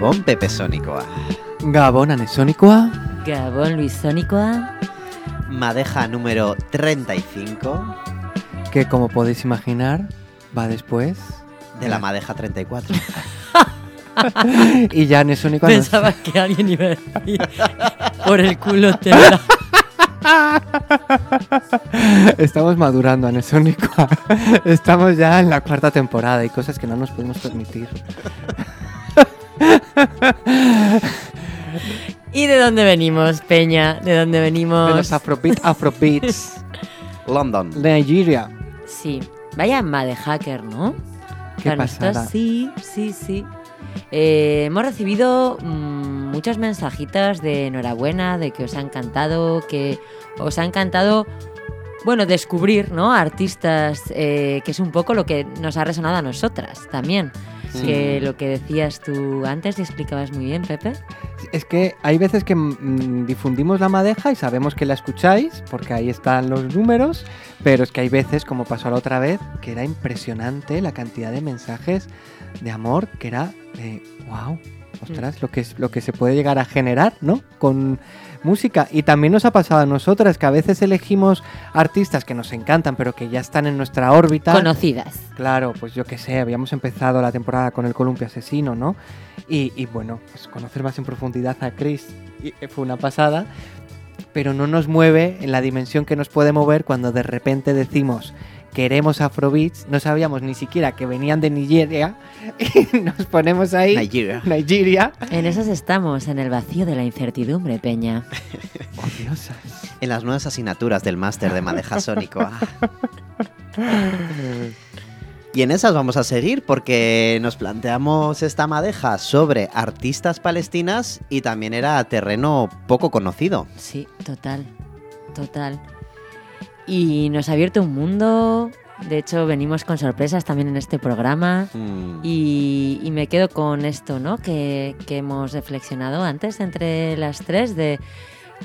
Gabón Pepe Sónicoa. Gabón Anesónicoa. Gabón Luis Sónicoa. Madeja número 35. Que como podéis imaginar, va después de la Madeja 34. y ya Anesónicoa Pensaba que alguien iba a decir por el culo tela. Estamos madurando, Anesónicoa. Estamos ya en la cuarta temporada y cosas que no nos podemos permitir. ¿Y de dónde venimos, Peña? ¿De dónde venimos? De los Afrobeat, Afrobeats. London. Nigeria. Sí. Vaya de hacker, ¿no? Qué pasada. Sí, sí, sí. Eh, hemos recibido mm, muchas mensajitas de enhorabuena, de que os ha encantado, que os ha encantado, bueno, descubrir, ¿no? Artistas, eh, que es un poco lo que nos ha resonado a nosotras también. Que lo que decías tú antes y explicabas muy bien, Pepe. Es que hay veces que mm, difundimos la madeja y sabemos que la escucháis, porque ahí están los números, pero es que hay veces, como pasó la otra vez, que era impresionante la cantidad de mensajes de amor, que era de, wow, ostras, lo, que es, lo que se puede llegar a generar, ¿no? Con música. Y también nos ha pasado a nosotras que a veces elegimos artistas que nos encantan, pero que ya están en nuestra órbita. Conocidas. Claro, pues yo qué sé, habíamos empezado la temporada con el Columpio Asesino, ¿no? Y, bueno, pues conocer más en profundidad a Chris fue una pasada, pero no nos mueve en la dimensión que nos puede mover cuando de repente decimos queremos Afrobeats, no sabíamos ni siquiera que venían de Nigeria y nos ponemos ahí. Nigeria. Nigeria. En esas estamos, en el vacío de la incertidumbre, Peña. Odiosas. En las nuevas asignaturas del máster de Madeja Sónico. Y en esas vamos a seguir porque nos planteamos esta madeja sobre artistas palestinas y también era terreno poco conocido. Sí, total, total. Y nos ha abierto un mundo. De hecho, venimos con sorpresas también en este programa. Mm. Y, me quedo con esto, ¿no? Que, que hemos reflexionado antes entre las tres de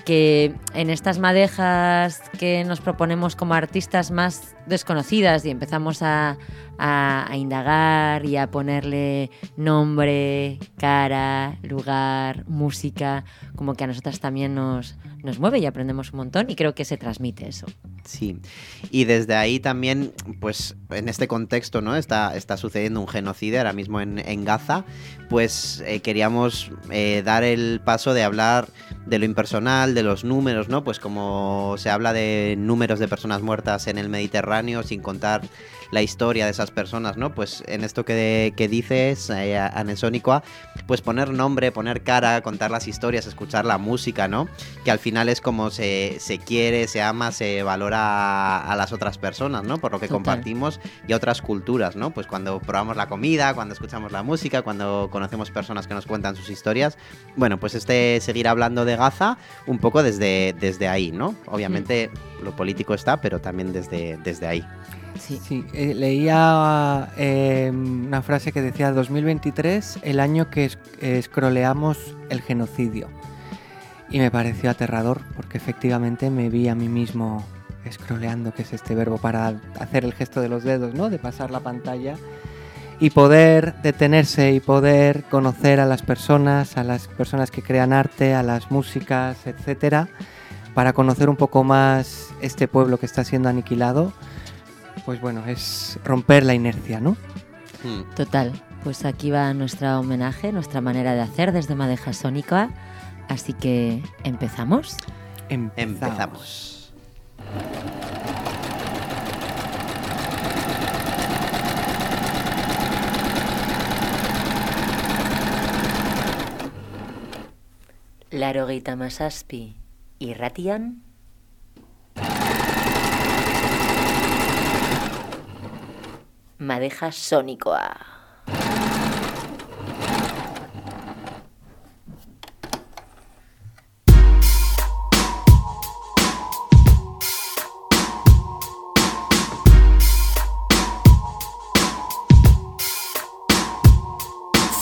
que en estas madejas que nos proponemos como artistas más desconocidas y empezamos a, a, indagar y a ponerle nombre, cara, lugar, música, como que a nosotras también nos, nos mueve y aprendemos un montón y creo que se transmite eso. Sí, y desde ahí también, pues en este contexto, ¿no? Está, está sucediendo un genocidio ahora mismo en, Gaza, pues eh, queríamos eh, dar el paso de hablar de lo impersonal, de los números, ¿no? Pues como se habla de números de personas muertas en el Mediterráneo, sin contar la historia de esas personas, ¿no? Pues en esto que, que dices, eh, Anesónicoa, pues poner nombre, poner cara, contar las historias, escuchar la música, ¿no? Que al final es como se, se quiere, se ama, se valora a, las otras personas, ¿no? Por lo que compartimos y a otras culturas, ¿no? Pues cuando probamos la comida, cuando escuchamos la música, cuando conocemos personas que nos cuentan sus historias. Bueno, pues este seguir hablando de Gaza un poco desde, desde ahí, ¿no? Obviamente mm. lo político está, pero también desde, desde ahí. Sí, eh, leía eh, una frase que decía 2023, el año que escroleamos el genocidio. Y me pareció aterrador porque efectivamente me vi a mí mismo scrolleando, que es este verbo para hacer el gesto de los dedos, ¿no? De pasar la pantalla y poder detenerse y poder conocer a las personas, a las personas que crean arte, a las músicas, etcétera, para conocer un poco más este pueblo que está siendo aniquilado pues bueno, es romper la inercia, ¿no? Hmm. Total. Pues aquí va nuestro homenaje, nuestra manera de hacer desde Madeja Sónica. Así que, ¿empezamos? Empezamos. La roguita Masaspi y madeja sónicoa.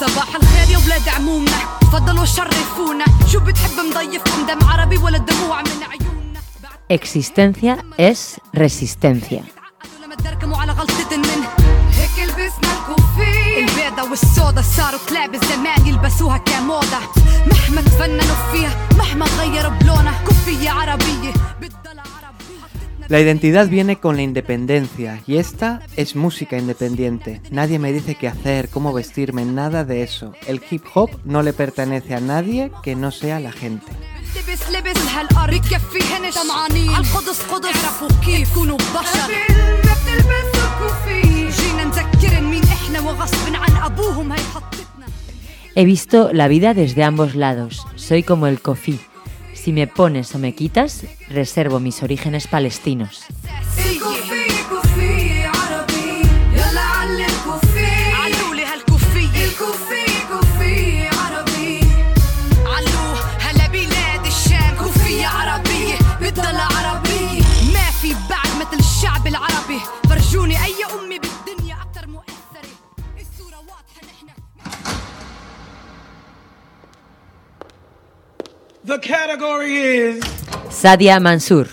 صباح الخير يا ولاد عمومنا تفضلوا شرفونا شو بتحب مضيفكم دم عربي ولا دموع من عيوننا Existencia es resistencia. والسودا صاروا كلاب الزمان يلبسوها كموضة مهما تفننوا فيها مهما غيروا بلونها كوفية عربية بتضل عربي La identidad viene con la independencia y esta es música independiente. Nadie me dice qué hacer, cómo vestirme, nada de eso. El hip hop no le pertenece a nadie que no sea la gente. He visto la vida desde ambos lados. Soy como el kofí. Si me pones o me quitas, reservo mis orígenes palestinos. The category is Sadia Mansur.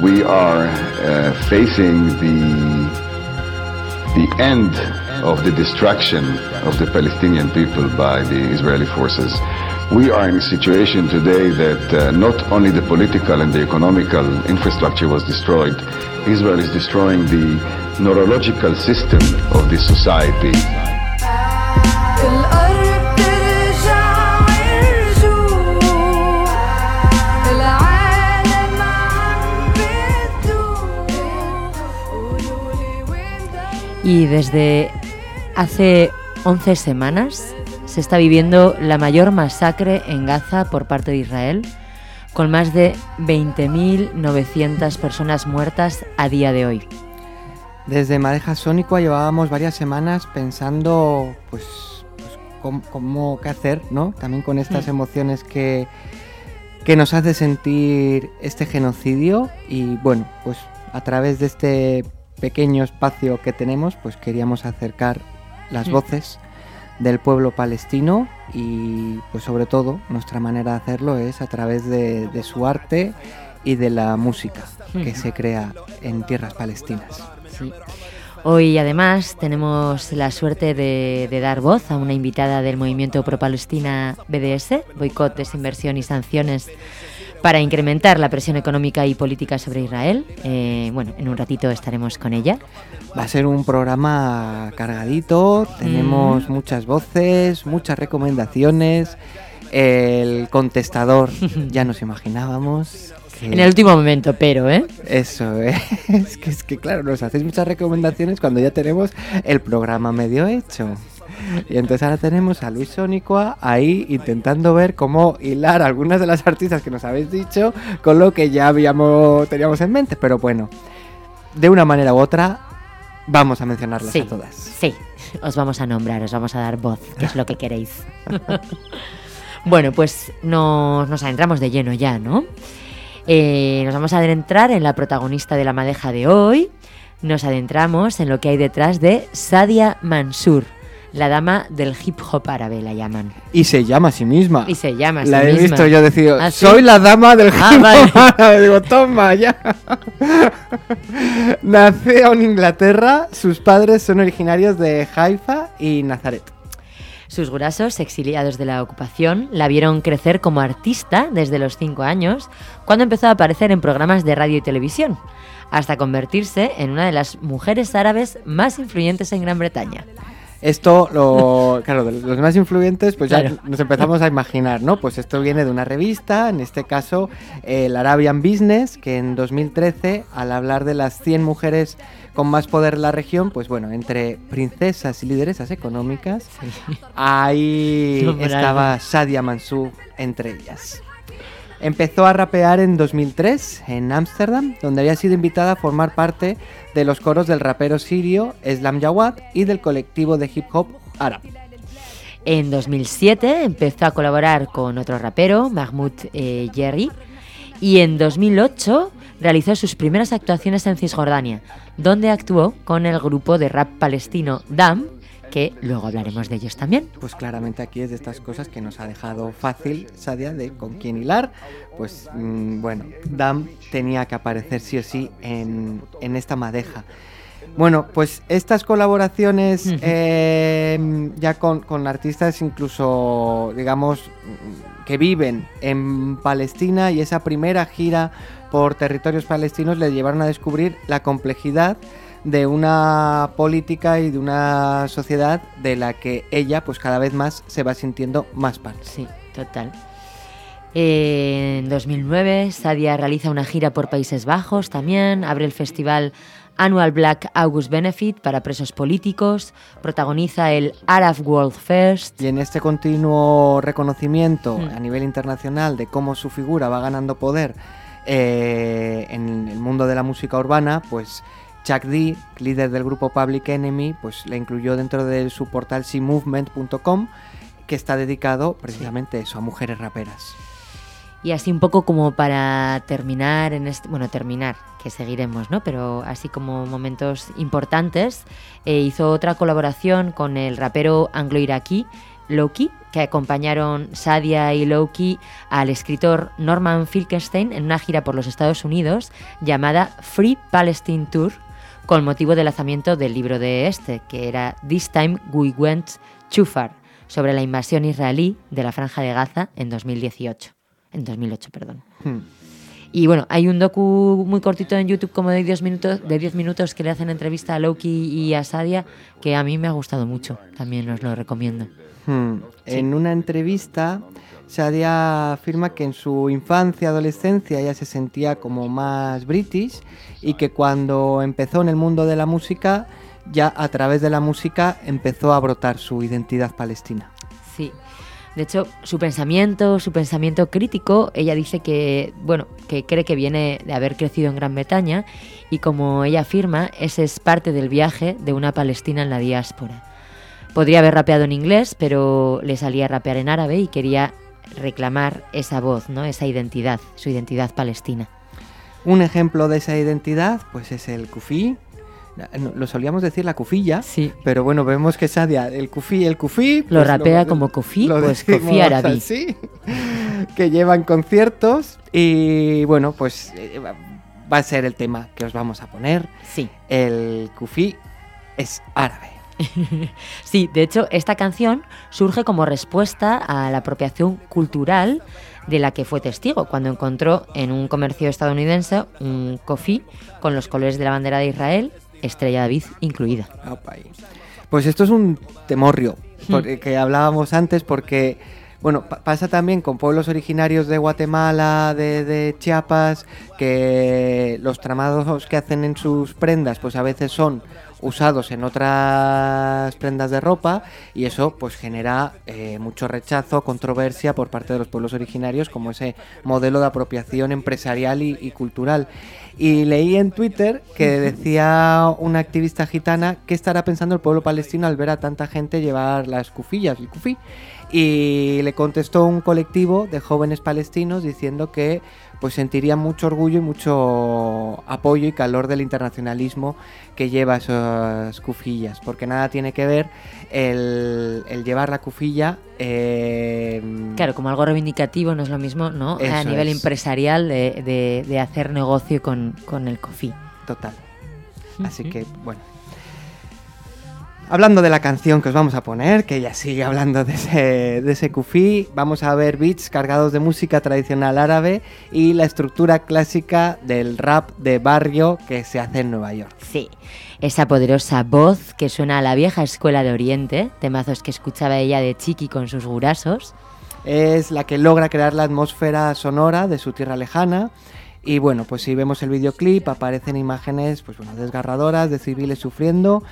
We are uh, facing the the end of the destruction of the Palestinian people by the Israeli forces. We are in a situation today that uh, not only the political and the economical infrastructure was destroyed, Israel is destroying the neurological system of this society. Y desde hace 11 semanas se está viviendo la mayor masacre en Gaza por parte de Israel, con más de 20.900 personas muertas a día de hoy. Desde Madeja Sónica llevábamos varias semanas pensando, pues, pues, cómo, cómo- qué hacer, ¿no? También con estas emociones que, que nos hace sentir este genocidio y bueno, pues a través de este pequeño espacio que tenemos, pues queríamos acercar las Mm. voces del pueblo palestino y pues sobre todo nuestra manera de hacerlo es a través de, de su arte y de la música que se crea en tierras palestinas. Sí. Hoy además tenemos la suerte de, de dar voz a una invitada del movimiento pro-palestina BDS, Boicot, Desinversión y Sanciones, para incrementar la presión económica y política sobre Israel. Eh, bueno, en un ratito estaremos con ella. Va a ser un programa cargadito, tenemos Mm. muchas voces, muchas recomendaciones. El contestador ya nos imaginábamos. que- En el último momento, pero, ¿eh? Eso, ¿eh? es, que, es que claro, nos hacéis muchas recomendaciones cuando ya tenemos el programa medio hecho. Y entonces ahora tenemos a Luis Sonicua ahí intentando ver cómo hilar algunas de las artistas que nos habéis dicho con lo que ya habíamos teníamos en mente. Pero bueno, de una manera u otra, vamos a mencionarlas Sí, a todas. sí. Os vamos a nombrar, os vamos a dar voz, que es lo que queréis. bueno, pues nos, nos adentramos de lleno ya, ¿no? Eh, nos vamos a adentrar en la protagonista de la madeja de hoy. Nos adentramos en lo que hay detrás de Sadia Mansur, la dama del hip hop árabe, la llaman. Y se llama a sí misma. Y se llama a sí La he misma. visto yo decir, ¿Ah, sí? soy la dama del Ah, hip vale. hop árabe". Digo, toma ya. Nació en Inglaterra, sus padres son originarios de Haifa y Nazaret. Sus grasos, exiliados de la ocupación, la vieron crecer como artista desde los 5 años, cuando empezó a aparecer en programas de radio y televisión, hasta convertirse en una de las mujeres árabes más influyentes en Gran Bretaña. Esto, lo, claro, de los más influyentes, pues ya Claro. nos empezamos a imaginar, ¿no? Pues esto viene de una revista, en este caso el Arabian Business, que en 2013, al hablar de las 100 mujeres con más poder en la región, pues bueno, entre princesas y lideresas económicas, ahí estaba Sadia Mansur entre ellas. Empezó a rapear en 2003 en Ámsterdam, donde había sido invitada a formar parte de los coros del rapero sirio Islam Jawad y del colectivo de hip hop Arab. En 2007 empezó a colaborar con otro rapero, Mahmoud eh, Jerry, y en 2008 realizó sus primeras actuaciones en Cisjordania, donde actuó con el grupo de rap palestino DAM, que luego hablaremos de ellos también. Pues claramente aquí es de estas cosas que nos ha dejado fácil Sadia de con quién hilar. Pues mm, bueno, Dam tenía que aparecer sí o sí en, en esta madeja. Bueno, pues estas colaboraciones eh, ya con, con artistas incluso, digamos, que viven en Palestina y esa primera gira por territorios palestinos le llevaron a descubrir la complejidad de una política y de una sociedad de la que ella pues cada vez más se va sintiendo más parte. Sí, total. En 2009, Sadia realiza una gira por Países Bajos también, abre el festival Annual Black August Benefit para presos políticos, protagoniza el Arab World First. Y en este continuo reconocimiento Mm. a nivel internacional de cómo su figura va ganando poder eh, en el mundo de la música urbana, pues Chuck D, líder del grupo Public Enemy, pues la incluyó dentro de su portal cmovement.com que está dedicado precisamente a eso, a mujeres raperas. Y así un poco como para terminar en este, bueno, terminar, que seguiremos, ¿no? Pero así como momentos importantes, eh, hizo otra colaboración con el rapero anglo-iraquí Loki, que acompañaron Sadia y Loki al escritor Norman Finkelstein en una gira por los Estados Unidos llamada Free Palestine Tour, con motivo del lanzamiento del libro de este, que era This Time We Went Too Far, sobre la invasión israelí de la Franja de Gaza en 2018. En 2008, perdón. Hmm. Y bueno, hay un docu muy cortito en YouTube como de 10 minutos, de 10 minutos que le hacen entrevista a Loki y a Sadia, que a mí me ha gustado mucho. También os lo recomiendo. Hmm. En una entrevista, Sadia afirma que en su infancia, adolescencia, ella se sentía como más british y que cuando empezó en el mundo de la música, ya a través de la música empezó a brotar su identidad palestina. Sí. De hecho, su pensamiento, su pensamiento crítico, ella dice que, bueno, que cree que viene de haber crecido en Gran Bretaña y como ella afirma, ese es parte del viaje de una palestina en la diáspora. Podría haber rapeado en inglés, pero le salía rapear en árabe y quería reclamar esa voz, ¿no? Esa identidad, su identidad palestina. Un ejemplo de esa identidad, pues es el kufi. No, Lo solíamos decir la cufilla, Sí. pero bueno, vemos que Sadia, el kufi, el kufi... Lo pues rapea como kufi, lo pues kufi árabe. así, que llevan conciertos y bueno, pues eh, va a ser el tema que os vamos a poner. Sí. El kufi es árabe. Sí, de hecho, esta canción surge como respuesta a la apropiación cultural de la que fue testigo cuando encontró en un comercio estadounidense un coffee con los colores de la bandera de Israel, Estrella David incluida. Pues esto es un temorrio Hmm. porque- que hablábamos antes porque, bueno, pa- pasa también con pueblos originarios de Guatemala, de, de Chiapas, que los tramados que hacen en sus prendas pues a veces son usados en otras prendas de ropa y eso pues genera eh, mucho rechazo, controversia por parte de los pueblos originarios como ese modelo de apropiación empresarial y, y cultural. Y leí en Twitter que decía una activista gitana qué estará pensando el pueblo palestino al ver a tanta gente llevar las cufillas, el kufi. Y le contestó un colectivo de jóvenes palestinos diciendo que pues sentirían mucho orgullo y mucho apoyo y calor del internacionalismo que lleva esas cufillas, porque nada tiene que ver el, el llevar la cufilla. eh, Claro, como algo reivindicativo no es lo mismo, ¿no? a nivel es. empresarial de, de- de hacer negocio con, con el coffee. Total. Así que, bueno. Hablando de la canción que os vamos a poner, que ella sigue hablando de ese, de ese kufi, vamos a ver beats cargados de música tradicional árabe y la estructura clásica del rap de barrio que se hace en Nueva York. Sí, esa poderosa voz que suena a la vieja escuela de Oriente, temazos que escuchaba ella de chiqui con sus gurasos. Es la que logra crear la atmósfera sonora de su tierra lejana. Y bueno, pues si vemos el videoclip aparecen imágenes pues bueno, desgarradoras de civiles sufriendo.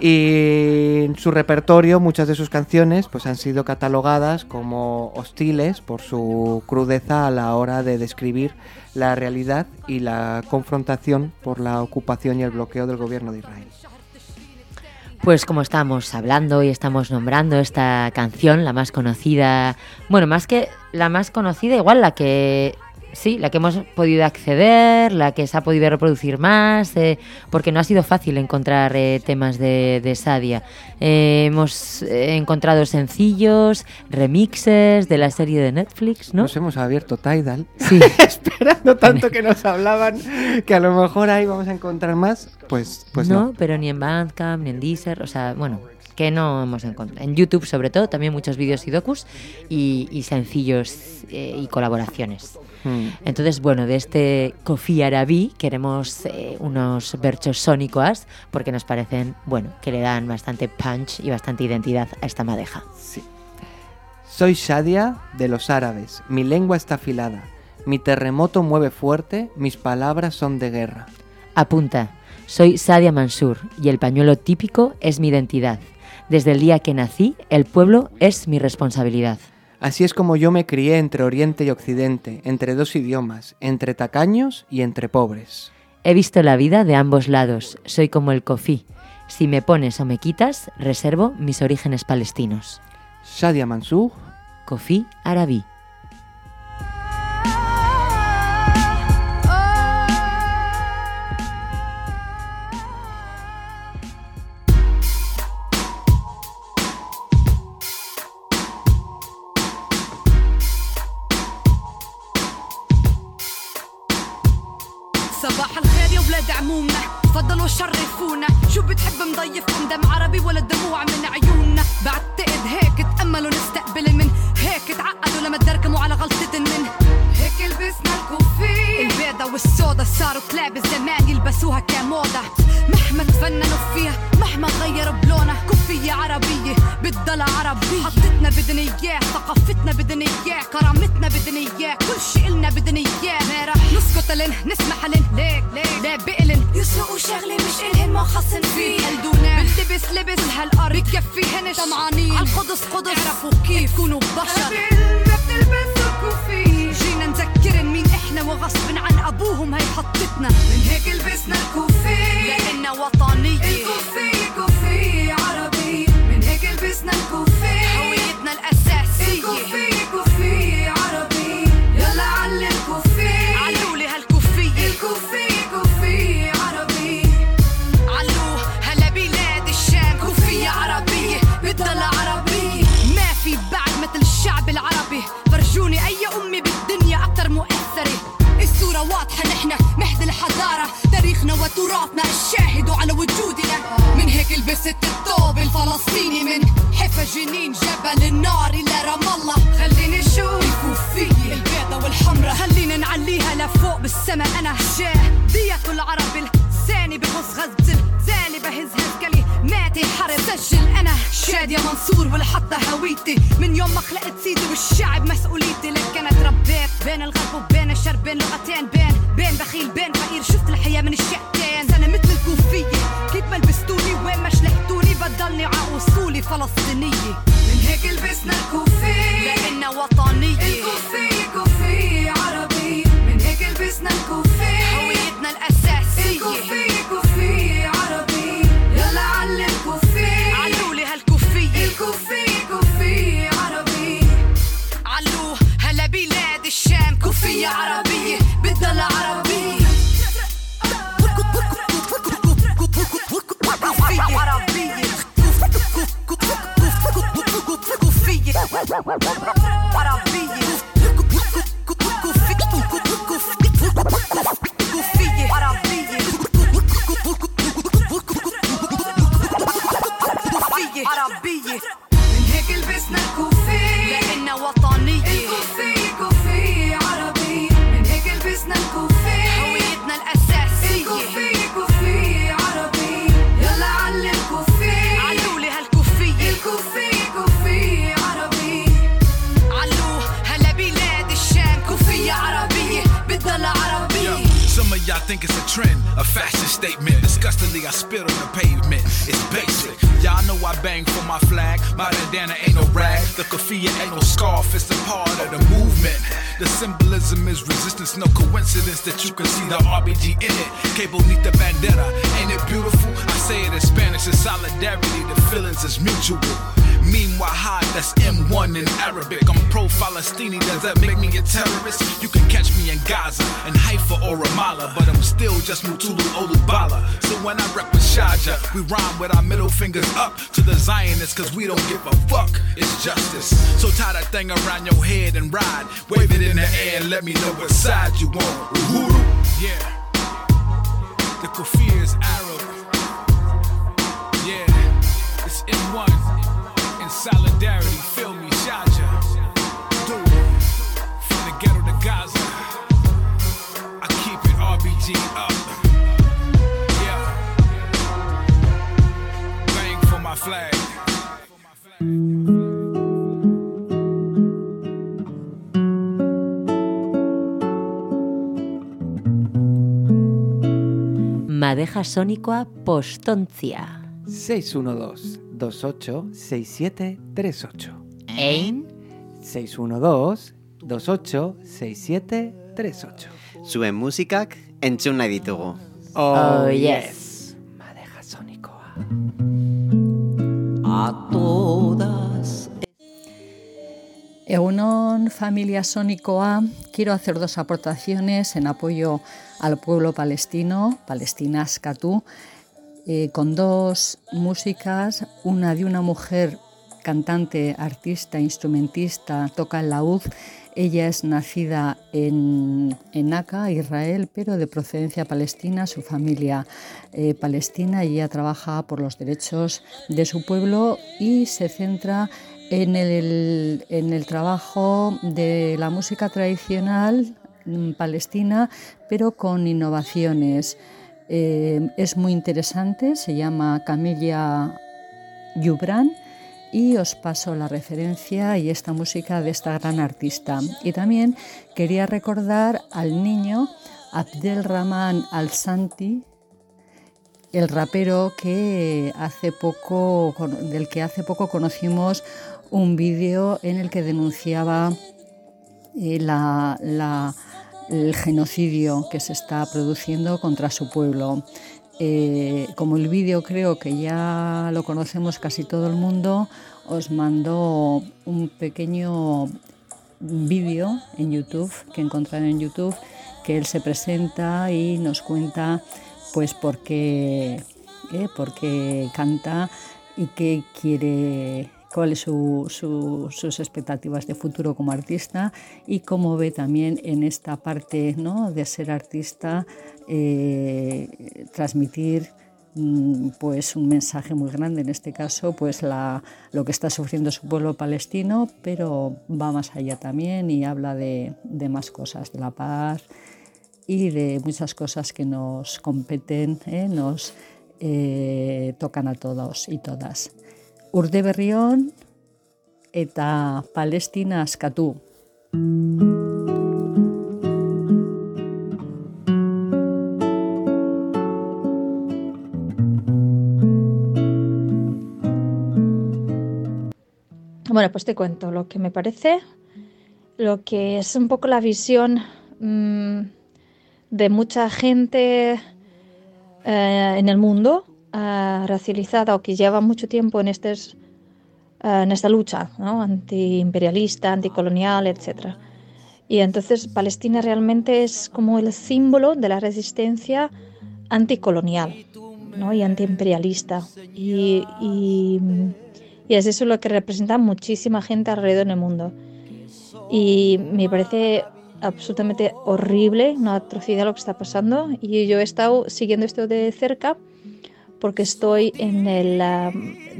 Y en su repertorio, muchas de sus canciones pues han sido catalogadas como hostiles por su crudeza a la hora de describir la realidad y la confrontación por la ocupación y el bloqueo del gobierno de Israel. Pues como estamos hablando y estamos nombrando esta canción, la más conocida, bueno, más que la más conocida, igual la que sí, la que hemos podido acceder, la que se ha podido reproducir más, eh, porque no ha sido fácil encontrar eh, temas de, de Sadia. Eh, hemos eh, encontrado sencillos, remixes de la serie de Netflix, ¿no? Nos hemos abierto Tidal. Sí. Esperando tanto que nos hablaban que a lo mejor ahí vamos a encontrar más. Pues, pues no, no. pero ni en Bandcamp, ni en Deezer, o sea, bueno, que no hemos encontrado. En YouTube, sobre todo, también muchos vídeos y docus y, y sencillos eh, y colaboraciones. Mm. Entonces, bueno, de este Kofi Arabi queremos eh, unos berchos sónicos porque nos parecen, bueno, que le dan bastante punch y bastante identidad a esta madeja. Soy Shadia de los árabes. Mi lengua está afilada. Mi terremoto mueve fuerte. Mis palabras son de guerra. Apunta, soy Sadia Mansur y el pañuelo típico es mi identidad. Desde el día que nací, el pueblo es mi responsabilidad. Así es como yo me crié entre Oriente y Occidente, entre dos idiomas, entre tacaños y entre pobres. He visto la vida de ambos lados, soy como el Kofi. Si me pones o me quitas, reservo mis orígenes palestinos. Shadia Mansur, Kofi Arabi. كلماتي حرب سجل أنا شادية منصور والحطة هويتي. من يوم ما خلقت سيدي والشعب مسؤوليتي. لك أنا تربيت بين الغرب وبين الشرق بين لغتين بين بين بخيل بين فقير. شفت الحياة من الشقتين. أنا مثل الكوفية. كيف ما لبستوني وين ما شلحتوني بضلني ع اصولي فلسطينية. من هيك لبسنا الكوفي لانها وطنية. الكوفي عربية عربية بدها العربية عربية I spit on the pavement. It's basic. Y'all know I bang for my flag. My bandana ain't no. The kafia ain't no scarf. It's a part of the movement. The symbolism is resistance. No coincidence that you can see the RBG in it. Que bonita bandera. Ain't it beautiful? I say it in Spanish. It's solidarity. The feelings is mutual. Meanwhile, high, that's M1 in Arabic. I'm pro Falastini, does that make me a terrorist? You can catch me in Gaza, in Haifa or Ramallah, but I'm still just Mutulu Olubala. So when I rep with Shaja, we rhyme with our middle fingers up to the Zionists, cause we don't give a fuck. It's justice. So tie that thing around your head and ride. Wave it in the air and let me know what side you on. Uhuru. Yeah. The kafir is Arab. Yeah. It's M1 in solidarity. Feel me, Shaja. Do. From the ghetto to Gaza. I keep it RBG up. Yeah. Bang for my flag. Madeja sonikoa postontzia. 612-286738. Ein, 612-286738. Zuen musikak entzun nahi ditugu. Oh, yes. Madeja sonikoa. A todas. Eunon Familia Sónicoa, quiero hacer dos aportaciones en apoyo al pueblo palestino, Palestina Askatu, eh, con dos músicas, una de una mujer cantante, artista, instrumentista, toca el laúd. Ella es nacida en, en Naka, Israel, pero de procedencia palestina, su familia eh, palestina. Ella trabaja por los derechos de su pueblo y se centra en el, en el trabajo de la música tradicional palestina, pero con innovaciones. Eh, es muy interesante, se llama Camilla Yubran y os paso la referencia y esta música de esta gran artista. Y también quería recordar al niño Abdelrahman Al-Santi, el rapero que hace poco, del que hace poco conocimos un vídeo en el que denunciaba eh, la- la- el genocidio que se está produciendo contra su pueblo. Eh, como el vídeo creo que ya lo conocemos casi todo el mundo, os mando un pequeño vídeo en YouTube que encontraré en YouTube que él se presenta y nos cuenta pues por qué, eh, por qué canta y qué quiere cuáles son su, sus expectativas de futuro como artista y cómo ve también en esta parte ¿no? de ser artista eh, transmitir mm, pues un mensaje muy grande en este caso pues la, lo que está sufriendo su pueblo palestino pero va más allá también y habla de, de más cosas de la paz y de muchas cosas que nos competen eh, nos eh, tocan a todos y todas Urde berrion eta Palestina askatu. Bueno, pues te cuento lo que me parece, lo que es un poco la visión mm, de mucha gente eh, en el mundo eh, racializada o que lleva mucho tiempo en, en esta lucha ¿no? antiimperialista, anticolonial, etc. Y entonces Palestina realmente es como el símbolo de la resistencia anticolonial ¿no? y antiimperialista. Y, y es eso lo que representa muchísima gente alrededor del mundo. Y me parece absolutamente horrible, una atrocidad lo que está pasando. Y yo he estado siguiendo esto de cerca porque estoy en el,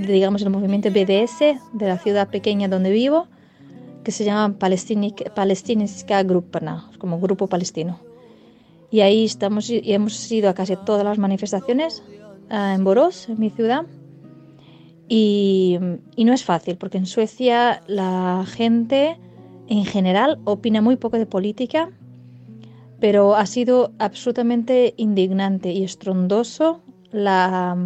digamos, el movimiento BDS de la ciudad pequeña donde vivo, que se llama Palestinska Grupna, como grupo palestino. Y ahí estamos y hemos ido a casi todas las manifestaciones ah, en Borås, en mi ciudad. Y no es fácil, porque en Suecia la gente en general opina muy poco de política, pero ha sido absolutamente indignante y estrondoso la,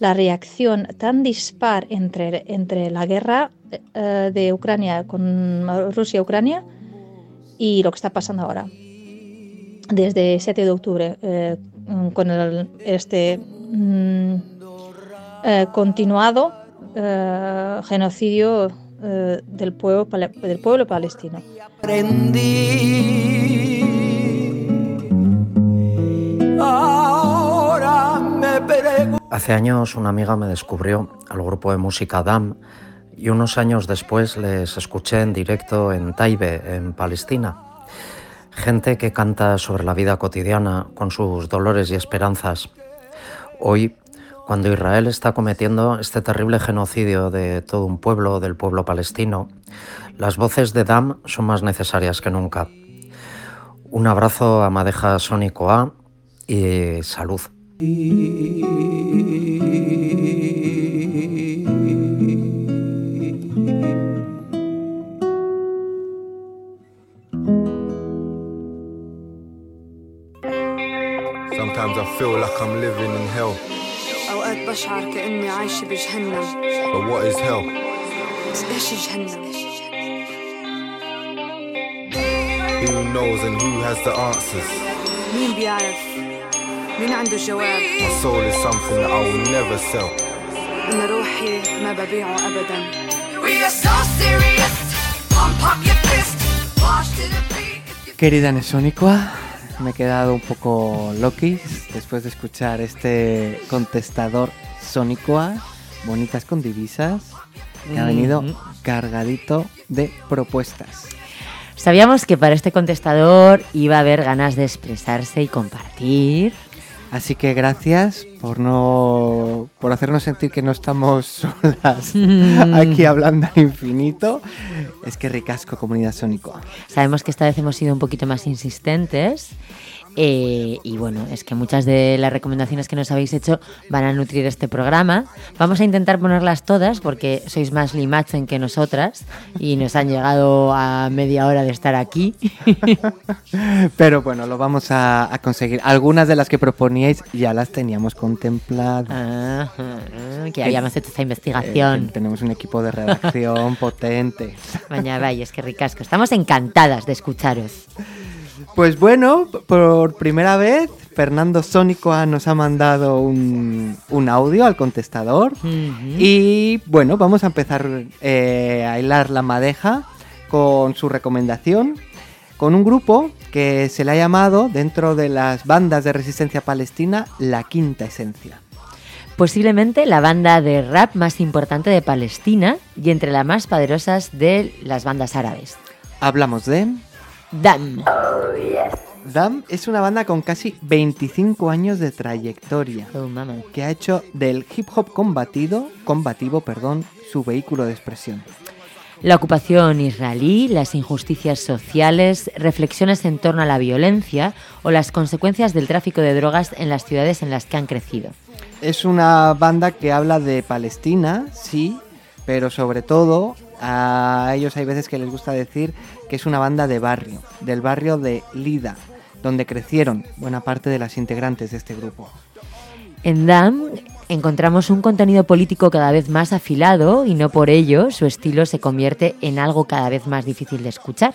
la reacción tan dispar entre, entre la guerra eh, de Ucrania con Rusia-Ucrania y lo que está pasando ahora. Desde 7 de octubre, eh, con este mm, eh, continuado genocidio del, pueblo, del pueblo palestino. Hace años una amiga me descubrió al grupo de música DAM y unos años después les escuché en directo en Taibe, en Palestina. Gente que canta sobre la vida cotidiana con sus dolores y esperanzas. Hoy, cuando Israel está cometiendo este terrible genocidio de todo un pueblo, del pueblo palestino, las voces de DAM son más necesarias que nunca. Un abrazo a Madeja Sónico A y salud. Sometimes I feel like I'm living in hell. أوقات بشعر كأني عايشة بجهنم But what is hell? بس إيش جهنم؟ Who knows and who has the answers? مين بيعرف؟ مين عنده الجواب؟ My soul is something that I will never sell. أنا روحي ما ببيعه أبدا We are so serious. Pump up your fist. March to the beat. Querida Nesónicua, me he quedado un poco loquis después de escuchar este contestador Sónicoa, bonitas con divisas, que ha venido Ujú. cargadito de propuestas. Sabíamos que para este contestador iba a haber ganas de expresarse y compartir. Así que gracias por no por hacernos sentir que no estamos solas aquí hablando al infinito. Es que ricasco comunidad Sónicoa. Sabemos que esta vez hemos sido un poquito más insistentes. Eh, y bueno, es que muchas de las recomendaciones que nos habéis hecho van a nutrir este programa. Vamos a intentar ponerlas todas porque sois más limachen que nosotras y nos han llegado a media hora de estar aquí. Pero bueno, lo vamos a, a conseguir. Algunas de las que proponíais ya las teníamos contempladas. Ajá, que Que- habíamos hecho esta Eh, investigación. tenemos un equipo de redacción potente. Mañana vayas, que ricasco. Estamos encantadas de escucharos. Pues bueno, por primera vez, Fernando Sónicoa nos ha mandado un, un audio al contestador. Y bueno, vamos a empezar eh, a hilar la madeja con su recomendación, con un grupo que se le ha llamado, dentro de las bandas de resistencia palestina, La Quinta Esencia. Posiblemente la banda de rap más importante de Palestina y entre las más poderosas de las bandas árabes. Hablamos de... Dan. Dam es una banda con casi 25 años de trayectoria Oh, que ha hecho del hip hop combatido, combativo, perdón, su vehículo de expresión. La ocupación israelí, las injusticias sociales, reflexiones en torno a la violencia o las consecuencias del tráfico de drogas en las ciudades en las que han crecido. Es una banda que habla de Palestina, sí, pero sobre todo a ellos hay veces que les gusta decir que es una banda de barrio, del barrio de Lida, donde crecieron buena parte de las integrantes de este grupo. En DAM encontramos un contenido político cada vez más afilado y no por ello su estilo se convierte en algo cada vez más difícil de escuchar.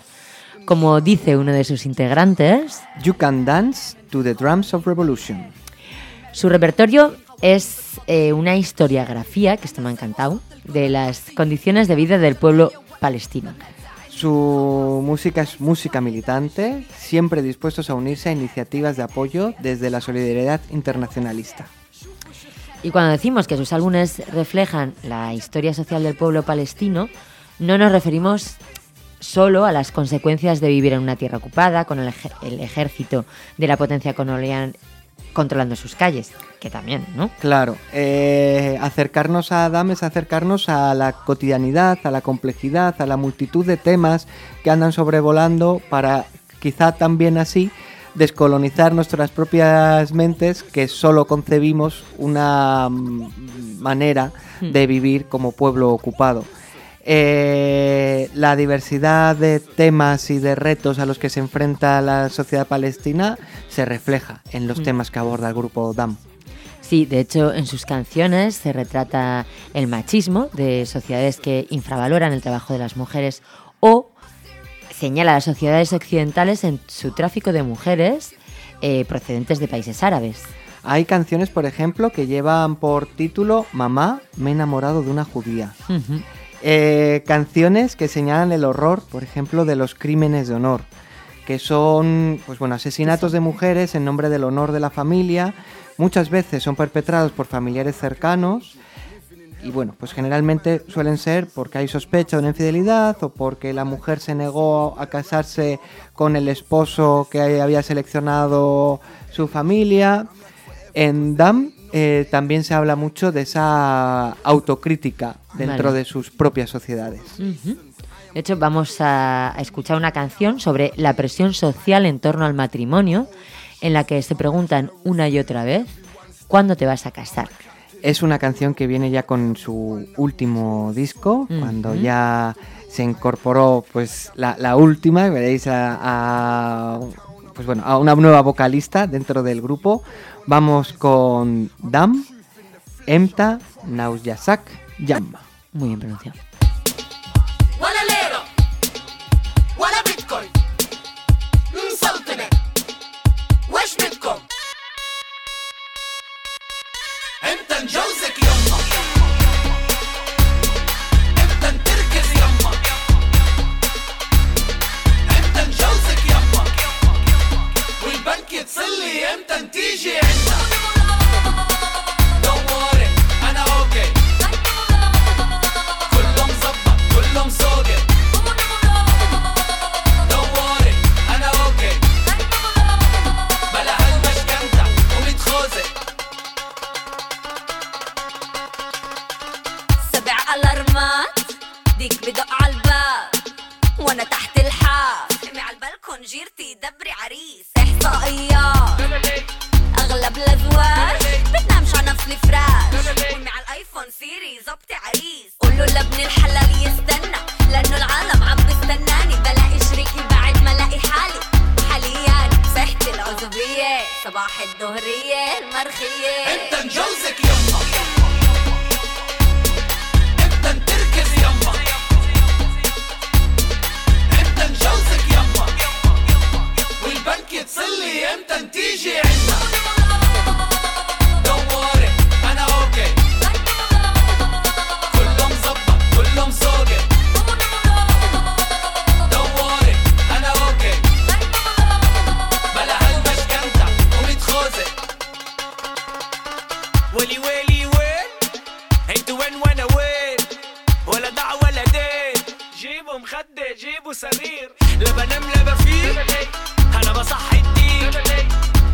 Como dice uno de sus integrantes, You can dance to the drums of revolution. su repertorio es eh, una historiografía, que esto me ha encantado, de las condiciones de vida del pueblo palestino. Su música es música militante, siempre dispuestos a unirse a iniciativas de apoyo desde la solidaridad internacionalista. Y cuando decimos que sus álbumes reflejan la historia social del pueblo palestino, no nos referimos solo a las consecuencias de vivir en una tierra ocupada, con el, ej- el ejército de la potencia colonial controlando sus calles, que también, ¿no? Claro, eh, acercarnos a Adam es acercarnos a la cotidianidad, a la complejidad, a la multitud de temas que andan sobrevolando para quizá también así descolonizar nuestras propias mentes que solo concebimos una mm, manera de vivir como pueblo ocupado. Eh, la diversidad de temas y de retos a los que se enfrenta la sociedad palestina se refleja en los Mm. temas que aborda el grupo DAM. Sí, de hecho, en sus canciones se retrata el machismo de sociedades que infravaloran el trabajo de las mujeres o señala a las sociedades occidentales en su tráfico de mujeres eh, procedentes de países árabes. Hay canciones, por ejemplo, que llevan por título Mamá, me he enamorado de una judía. Ujú. Eh, canciones que señalan el horror, por ejemplo, de los crímenes de honor, que son, pues bueno, asesinatos de mujeres en nombre del honor de la familia. Muchas veces son perpetrados por familiares cercanos y bueno, pues generalmente suelen ser porque hay sospecha de una infidelidad o porque la mujer se negó a casarse con el esposo que había seleccionado su familia. En Dam eh, también se habla mucho de esa autocrítica dentro Vale. de sus propias sociedades. De hecho, vamos a escuchar una canción sobre la presión social en torno al matrimonio, en la que se preguntan una y otra vez, ¿cuándo te vas a casar? Es una canción que viene ya con su último disco, cuando ya se incorporó pues la, la última, veréis a, a, pues bueno, a una nueva vocalista dentro del grupo. Vamos con Dam, Emta, Nausyasak, Yamba. Muy bien pronunciado. Bitcoin. Mm, Entan Joseph Yamba. قبل الزواج بدنا مشان نفس قومي على الآيفون سيري ظبطي عريس. قول لابن الحلال يستنى لأنه العالم عم بستناني بلاقي شريكي بعد ما لاقي حالي. حاليا صحتي العزوبية صباح الظهريه المرخية. انت مجوزك يما. انت متركز يما. انت مجوزك يما. والبنك يتصلي إمتى تيجي عندنا جيبوا سرير لا بنام لا بفيق. أنا بصحي الدين.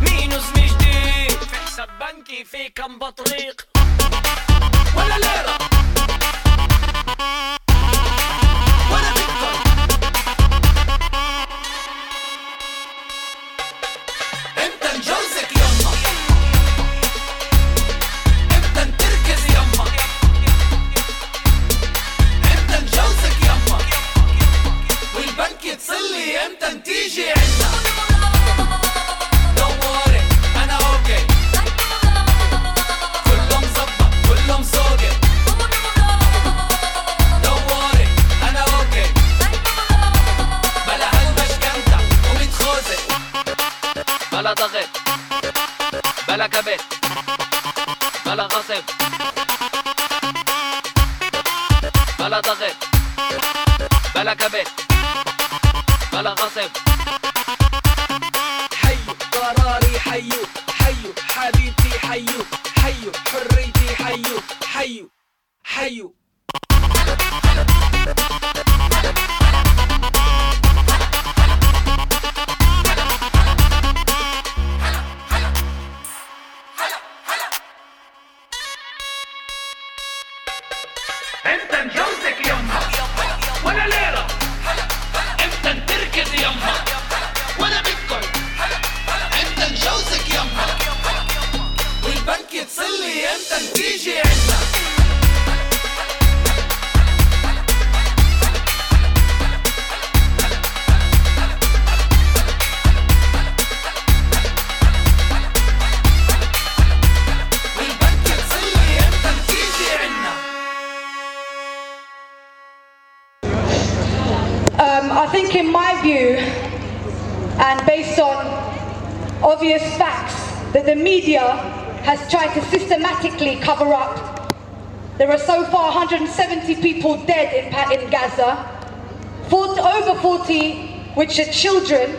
مينوس مش جديد في حساب بنكي في كم بطريق. Children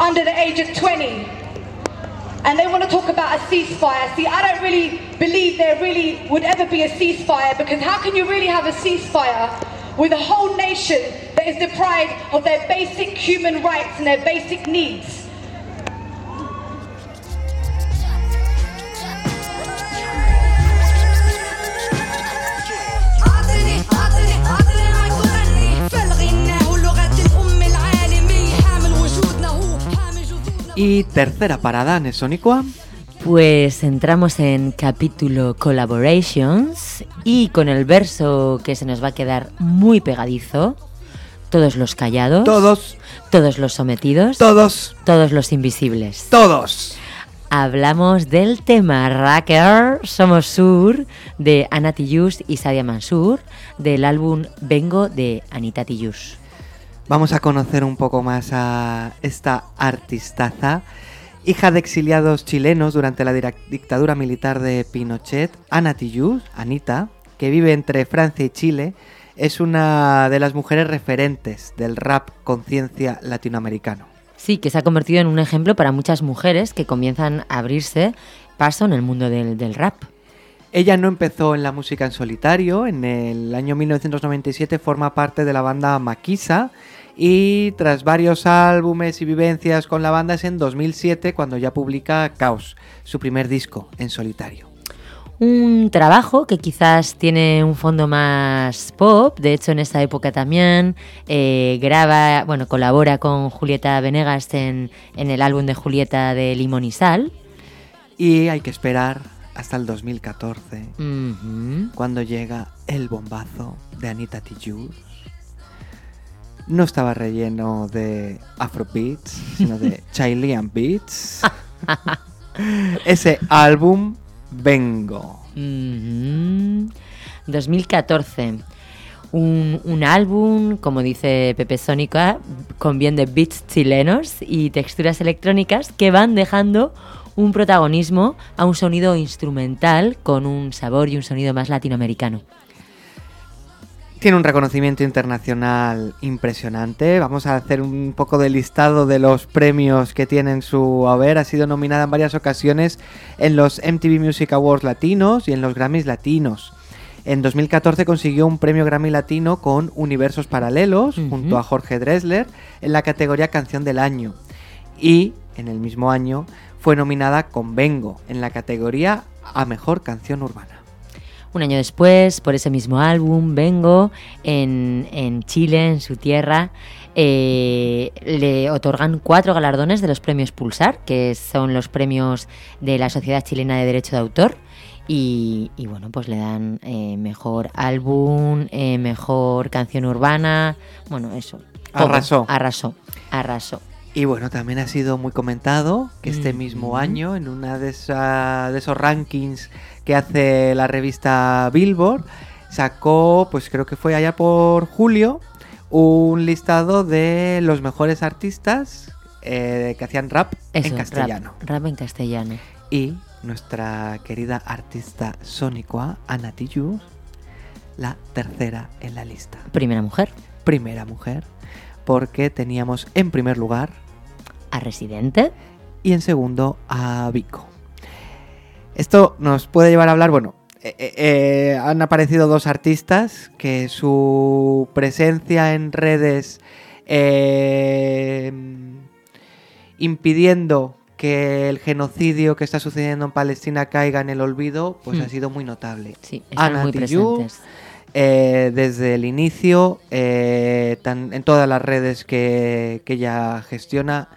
under the age of 20. And they want to talk about a ceasefire. See, I don't really believe there really would ever be a ceasefire because how can you really have a ceasefire with a whole nation that is deprived of their basic human rights and their basic needs? Y tercera parada, Nesónicoa. Pues entramos en capítulo Collaborations y con el verso que se nos va a quedar muy pegadizo. Todos los callados. Todos. Todos los sometidos. Todos. Todos los invisibles. Todos. Hablamos del tema Racker Somos Sur de Ana Tillus y Sadia Mansur del álbum Vengo de Anita Tillus. Vamos a conocer un poco más a esta artistaza, hija de exiliados chilenos durante la dictadura militar de Pinochet, Ana Tijoux, Anita, que vive entre Francia y Chile, es una de las mujeres referentes del rap conciencia latinoamericano. Sí, que se ha convertido en un ejemplo para muchas mujeres que comienzan a abrirse paso en el mundo del, del rap. Ella no empezó en la música en solitario, en el año 1997 forma parte de la banda Maquisa y tras varios álbumes y vivencias con la banda es en 2007 cuando ya publica Caos, su primer disco en solitario. Un trabajo que quizás tiene un fondo más pop, de hecho en esta época también eh, graba, bueno, colabora con Julieta Venegas en, en el álbum de Julieta de Limón y Sal. Y hay que esperar hasta el 2014 Ujú. cuando llega el bombazo de Anita Tijoux. No estaba relleno de Afrobeats, sino de Chilean Beats. Ese álbum Vengo. Ujú. 2014. Un, un álbum, como dice Pepe Sónica, con bien de beats chilenos y texturas electrónicas que van dejando un protagonismo a un sonido instrumental con un sabor y un sonido más latinoamericano. Tiene un reconocimiento internacional impresionante. Vamos a hacer un poco de listado de los premios que tiene en su haber. Ha sido nominada en varias ocasiones en los MTV Music Awards latinos y en los Grammys latinos. En 2014 consiguió un premio Grammy Latino con Universos Paralelos junto a Jorge Dressler en la categoría Canción del Año. Y en el mismo año fue nominada con Vengo en la categoría a Mejor Canción Urbana. Un año después, por ese mismo álbum, Vengo, en, en Chile, en su tierra, eh, le otorgan cuatro galardones de los premios Pulsar, que son los premios de la Sociedad Chilena de Derecho de Autor. Y, y bueno, pues le dan eh, mejor álbum, eh, mejor canción urbana, bueno, eso. todo. Arrasó. Arrasó, arrasó. Y bueno, también ha sido muy comentado que este mismo año, en una de, esa- de esos rankings que hace la revista Billboard, sacó, pues creo que fue allá por julio, un listado de los mejores artistas eh, que hacían rap Eso, en castellano. Rap, rap en castellano. Y nuestra querida artista sónicoa, Ana Tijoux, la tercera en la lista. Primera mujer. Primera mujer, porque teníamos en primer lugar A Residente. y en segundo a Vico. Esto nos puede llevar a hablar, bueno, eh, eh, eh, han aparecido dos artistas que su presencia en redes eh, impidiendo que el genocidio que está sucediendo en Palestina caiga en el olvido, pues Hmm. ha sido muy notable. Sí, están Ana muy Tijoux, presentes. Eh, desde el inicio, eh, en todas las redes que, que ella gestiona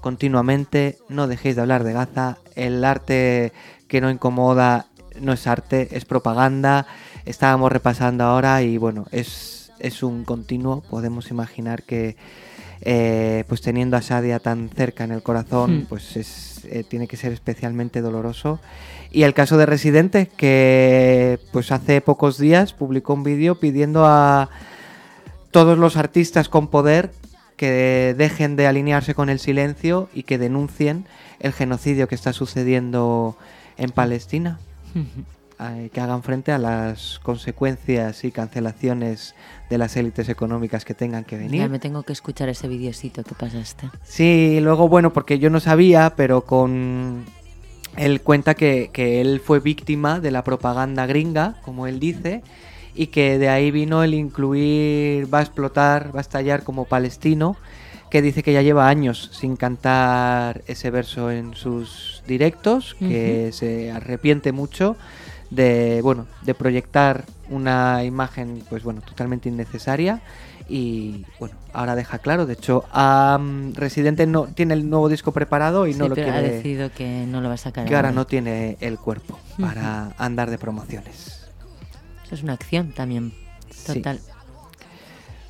continuamente, no dejéis de hablar de Gaza, el arte que no incomoda no es arte, es propaganda, estábamos repasando ahora y bueno, es, es un continuo, podemos imaginar que eh, pues teniendo a Sadia tan cerca en el corazón, Hmm. pues es, eh, tiene que ser especialmente doloroso. Y el caso de Residente, que pues hace pocos días publicó un vídeo pidiendo a todos los artistas con poder que dejen de alinearse con el silencio y que denuncien el genocidio que está sucediendo en Palestina, eh, que hagan frente a las consecuencias y cancelaciones de las élites económicas que tengan que venir. Ya me tengo que escuchar ese videocito que pasaste. Sí, luego, bueno, porque yo no sabía, pero con. Él cuenta que, que él fue víctima de la propaganda gringa, como él dice, y que de ahí vino el incluir, va a explotar, va a estallar como palestino, que dice que ya lleva años sin cantar ese verso en sus directos, que se arrepiente mucho de, bueno, de proyectar una imagen, pues bueno, totalmente innecesaria y bueno, ahora deja claro, de hecho, am, Residente no tiene el nuevo disco preparado y no lo pero ha quiere decidido que no lo va a sacar. que ahora no tiene el cuerpo para andar de promociones. Eso es una acción también. Sí.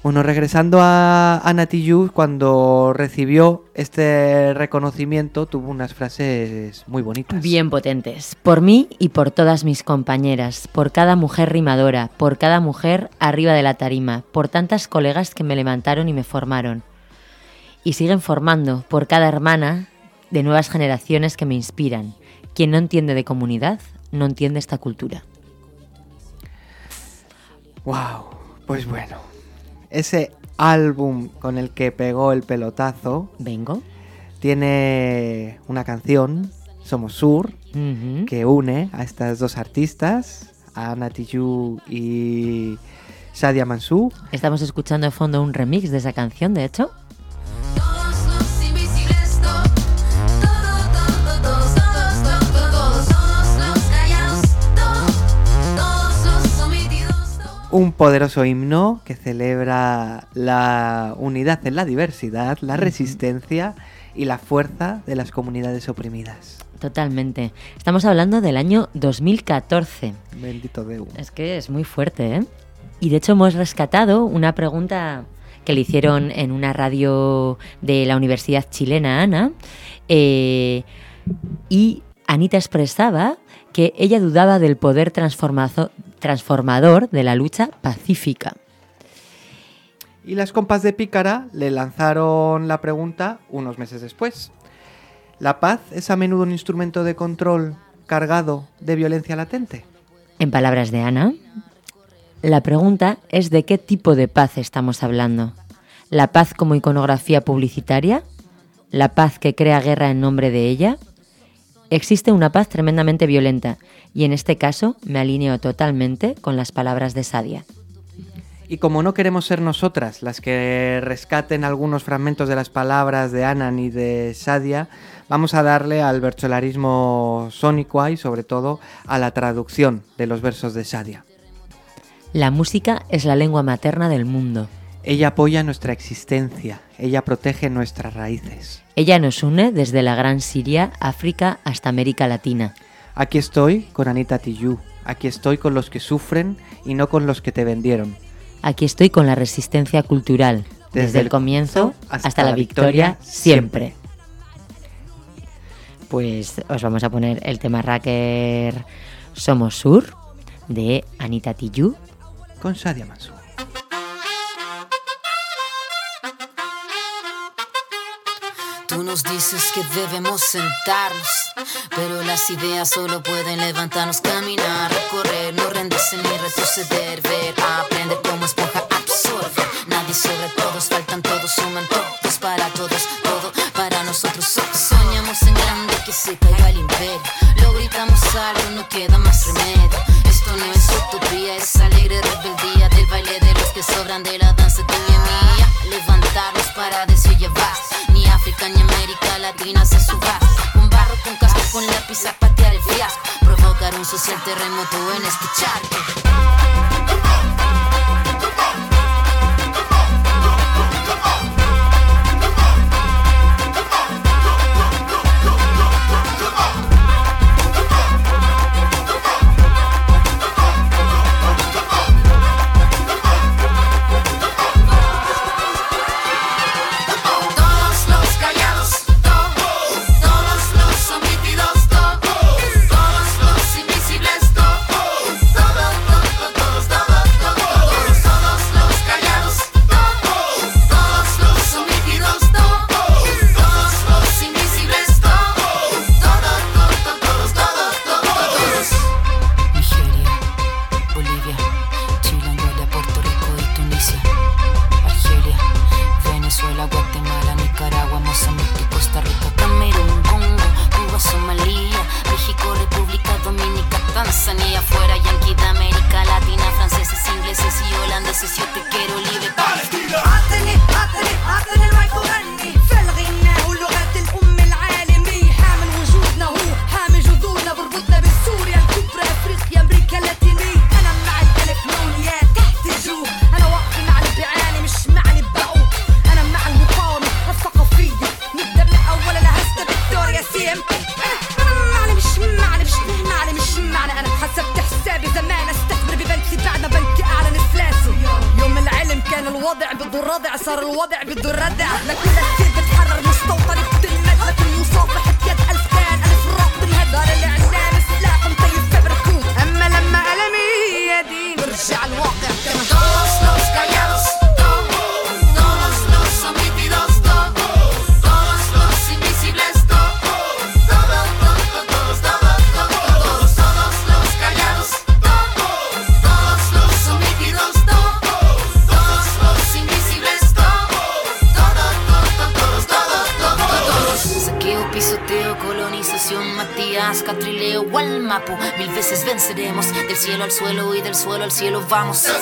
Bueno, regresando a, a Nati Yu, cuando recibió este reconocimiento, tuvo unas frases muy bonitas. Bien potentes. Por mí y por todas mis compañeras, por cada mujer rimadora, por cada mujer arriba de la tarima, por tantas colegas que me levantaron y me formaron. Y siguen formando, por cada hermana de nuevas generaciones que me inspiran. Quien no entiende de comunidad, no entiende esta cultura. Wow, pues bueno. Ese álbum con el que pegó el pelotazo. Vengo. Tiene una canción, Somos Sur, que une a estas dos artistas, a Nati Yu y Sadia Mansur. Estamos escuchando de fondo un remix de esa canción, de hecho. Un poderoso himno que celebra la unidad en la diversidad, la resistencia y la fuerza de las comunidades oprimidas. Totalmente. Estamos hablando del año 2014. Bendito Deus. Es que es muy fuerte, ¿eh? Y de hecho hemos rescatado una pregunta que le hicieron en una radio de la Universidad Chilena, Ana, eh, y Anita expresaba que ella dudaba del poder transformador de la lucha pacífica. Y las compas de Pícara le lanzaron la pregunta unos meses después. ¿La paz es a menudo un instrumento de control cargado de violencia latente? En palabras de Ana, la pregunta es de qué tipo de paz estamos hablando. ¿La paz como iconografía publicitaria? ¿La paz que crea guerra en nombre de ella? Existe una paz tremendamente violenta y en este caso me alineo totalmente con las palabras de Sadia. Y como no queremos ser nosotras las que rescaten algunos fragmentos de las palabras de Anan y de Sadia, vamos a darle al vercholarismo sónico y sobre todo a la traducción de los versos de Sadia. La música es la lengua materna del mundo. Ella apoya nuestra existencia, ella protege nuestras raíces. Ella nos une desde la Gran Siria, África hasta América Latina. Aquí estoy con Anita Tijoux, aquí estoy con los que sufren y no con los que te vendieron. Aquí estoy con la resistencia cultural, desde, el comienzo hasta, la victoria, siempre. Pues os vamos a poner el tema Racker Somos Sur de Anita Tijoux. Con Sadia Mansur. Tú nos dices que debemos sentarnos, pero las ideas solo pueden levantarnos, caminar, recorrer, no rendirse ni retroceder, ver, aprender como esponja absorbe. Nadie sobre todos, faltan todos, suman todos para todos, todo para nosotros. So- Soñamos en grande que se caiga el imperio, lo gritamos alto, no queda más remedio. Esto no es utopía, es alegre rebeldía del baile de los que sobran de la danza y mía. Levantarnos para decir ya. Latina se suba. Con barro, con casco, con lápiz a patear el fiasco. Provocar un social terremoto en este vamos.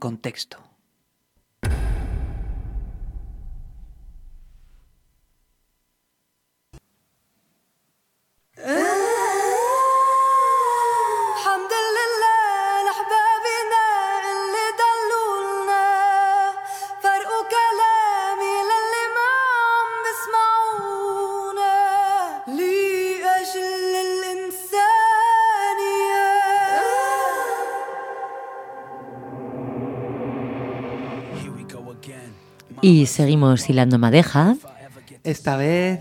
Contexto. Y seguimos hilando madeja. Esta vez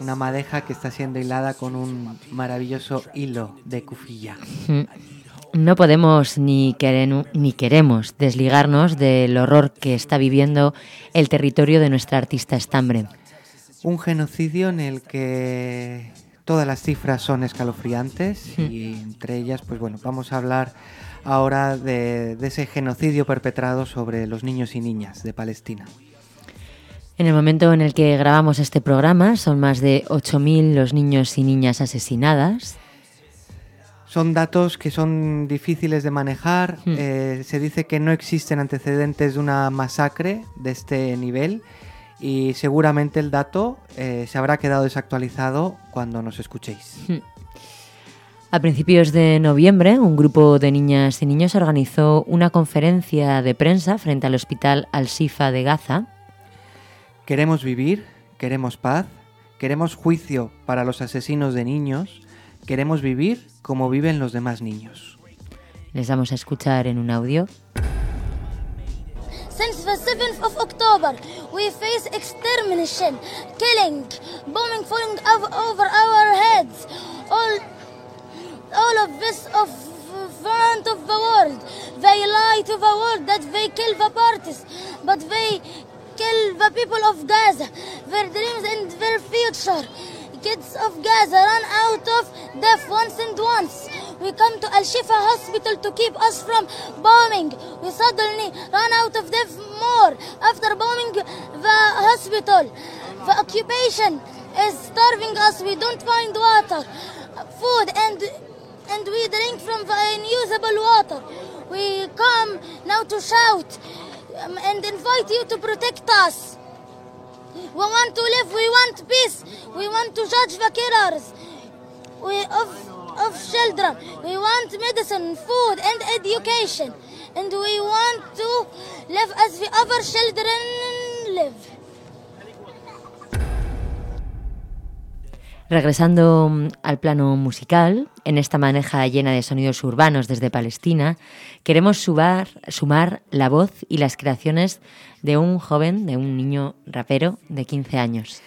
una madeja que está siendo hilada con un maravilloso hilo de cufilla. Mm. No podemos ni, queren- ni queremos desligarnos del horror que está viviendo el territorio de nuestra artista estambre. Un genocidio en el que todas las cifras son escalofriantes y entre ellas, pues bueno, vamos a hablar ahora de, de ese genocidio perpetrado sobre los niños y niñas de Palestina. En el momento en el que grabamos este programa, son más de 8.000 los niños y niñas asesinadas. Son datos que son difíciles de manejar. Hmm. eh, se dice que no existen antecedentes de una masacre de este nivel y seguramente el dato eh, se habrá quedado desactualizado cuando nos escuchéis. Hmm. A principios de noviembre, un grupo de niñas y niños organizó una conferencia de prensa frente al hospital Al-Shifa de Gaza. Queremos vivir, queremos paz, queremos juicio para los asesinos de niños, queremos vivir como viven los demás niños. Les vamos a escuchar en un audio. Since the 7th of October, we face extermination, killing, bombing falling ov- over our heads. All, all of this of front of the world. They lie to the world that they kill the parties, but they kill the people of Gaza, their dreams and their future. Kids of Gaza run out of death once and once. We come to Al Shifa hospital to keep us from bombing. We suddenly run out of death more after bombing the hospital. The occupation is starving us. We don't find water, food, and and we drink from the unusable water. We come now to shout Um, and invite you to protect us. We want to live, we want peace, we want to judge the killers we, of, of children. We want medicine, food, and education. And we want to live as the other children live. Regresando mm, al plano musical, en esta maneja llena de sonidos urbanos desde Palestina, queremos subar- sumar la voz y las creaciones de un joven, de un niño rapero de 15 años,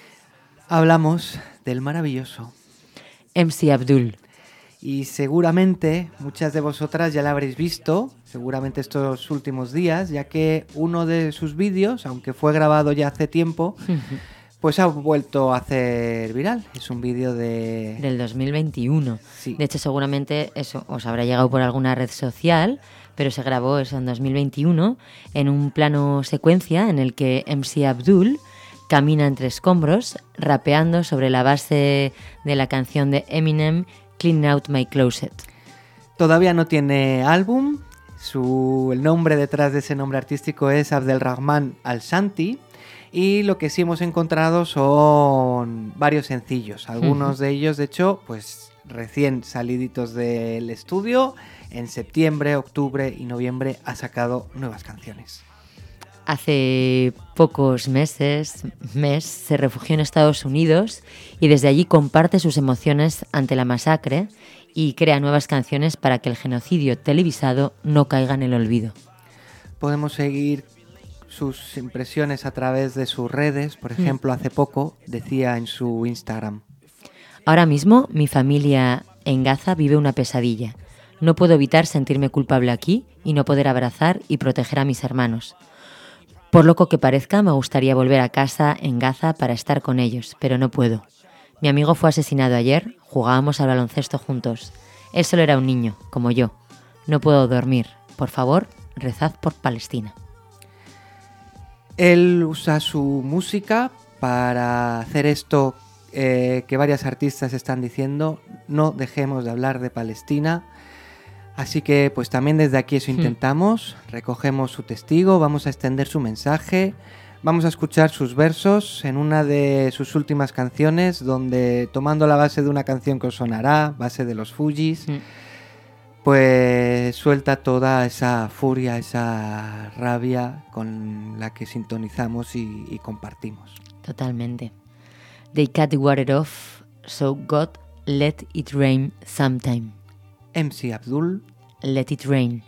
Hablamos del maravilloso. MC Abdul. Y seguramente muchas de vosotras ya la habréis visto, seguramente estos últimos días, ya que uno de sus vídeos, aunque fue grabado ya hace tiempo, pues ha vuelto a hacer viral. Es un vídeo de... Del 2021. De hecho, seguramente eso os habrá llegado por alguna red social, pero se grabó eso en 2021 en un plano secuencia en el que MC Abdul camina entre escombros, rapeando sobre la base de la canción de Eminem Clean Out My Closet. Todavía no tiene álbum. Su, el nombre detrás de ese nombre artístico es Abdelrahman Al-Shanti. Y lo que sí hemos encontrado son varios sencillos. Algunos de ellos, de hecho, pues recién saliditos del estudio. En septiembre, octubre y noviembre ha sacado nuevas canciones. Hace pocos meses, mes, se refugió en Estados Unidos y desde allí comparte sus emociones ante la masacre y crea nuevas canciones para que el genocidio televisado no caiga en el olvido. Podemos seguir sus impresiones a través de sus redes. Por Mm. ejemplo, hace poco decía en su Instagram. Ahora mismo mi familia en Gaza vive una pesadilla. No puedo evitar sentirme culpable aquí y no poder abrazar y proteger a mis hermanos. Por loco que parezca, me gustaría volver a casa en Gaza para estar con ellos, pero no puedo. Mi amigo fue asesinado ayer, jugábamos al baloncesto juntos. Él solo era un niño, como yo. No puedo dormir. Por favor, rezad por Palestina. Él usa su música para hacer esto eh, que varias artistas están diciendo, no dejemos de hablar de Palestina. Así que pues también desde aquí eso Hmm. intentamos, recogemos su testigo, vamos a extender su mensaje, vamos a escuchar sus versos en una de sus últimas canciones, donde tomando la base de una canción que os sonará, base de los Fujis, pues suelta toda esa furia, esa rabia con la que sintonizamos y, y compartimos. Totalmente. They cut the water off, so God let it rain sometime. MC Abdul. Let it rain.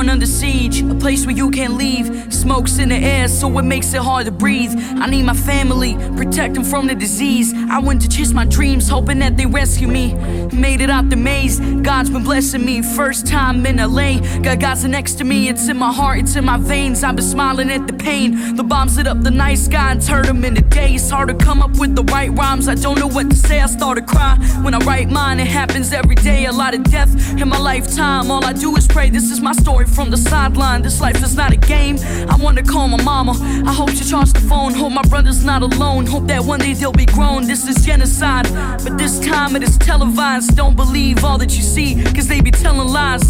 Born under siege, a place where you can't leave. Smoke's in the air, so it makes it hard to breathe. I need my family, protect them from the disease. I went to chase my dreams, hoping that they rescue me. Made it out the maze, God's been blessing me. First time in LA, got God's next to me. It's in my heart, it's in my veins. I've been smiling at the pain. The bombs lit up the night sky and turned them into day. It's hard to come up with the right rhymes. I don't know what to say. I start to cry when I write mine. It happens every day. A lot of death in my lifetime. All I do is pray. This is my story from the sideline. This life is not a game. I wanna call my mama. I hope she charged the phone. Hope my brother's not alone. Hope that one day they'll be grown. This is genocide. But this time it is televised. Don't believe all that you see, cause they be telling lies.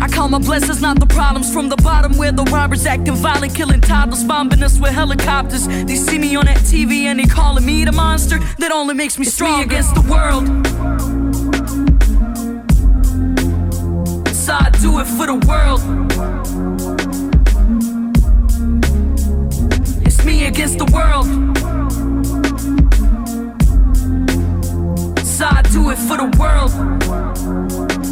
I call my blessings, not the problems. From the bottom where the robbers acting violent, killing toddlers, bombing us with helicopters. They see me on that TV and they calling me the monster. That only makes me strong against the world. So I do it for the world. It's me against the world. So I do it for the world.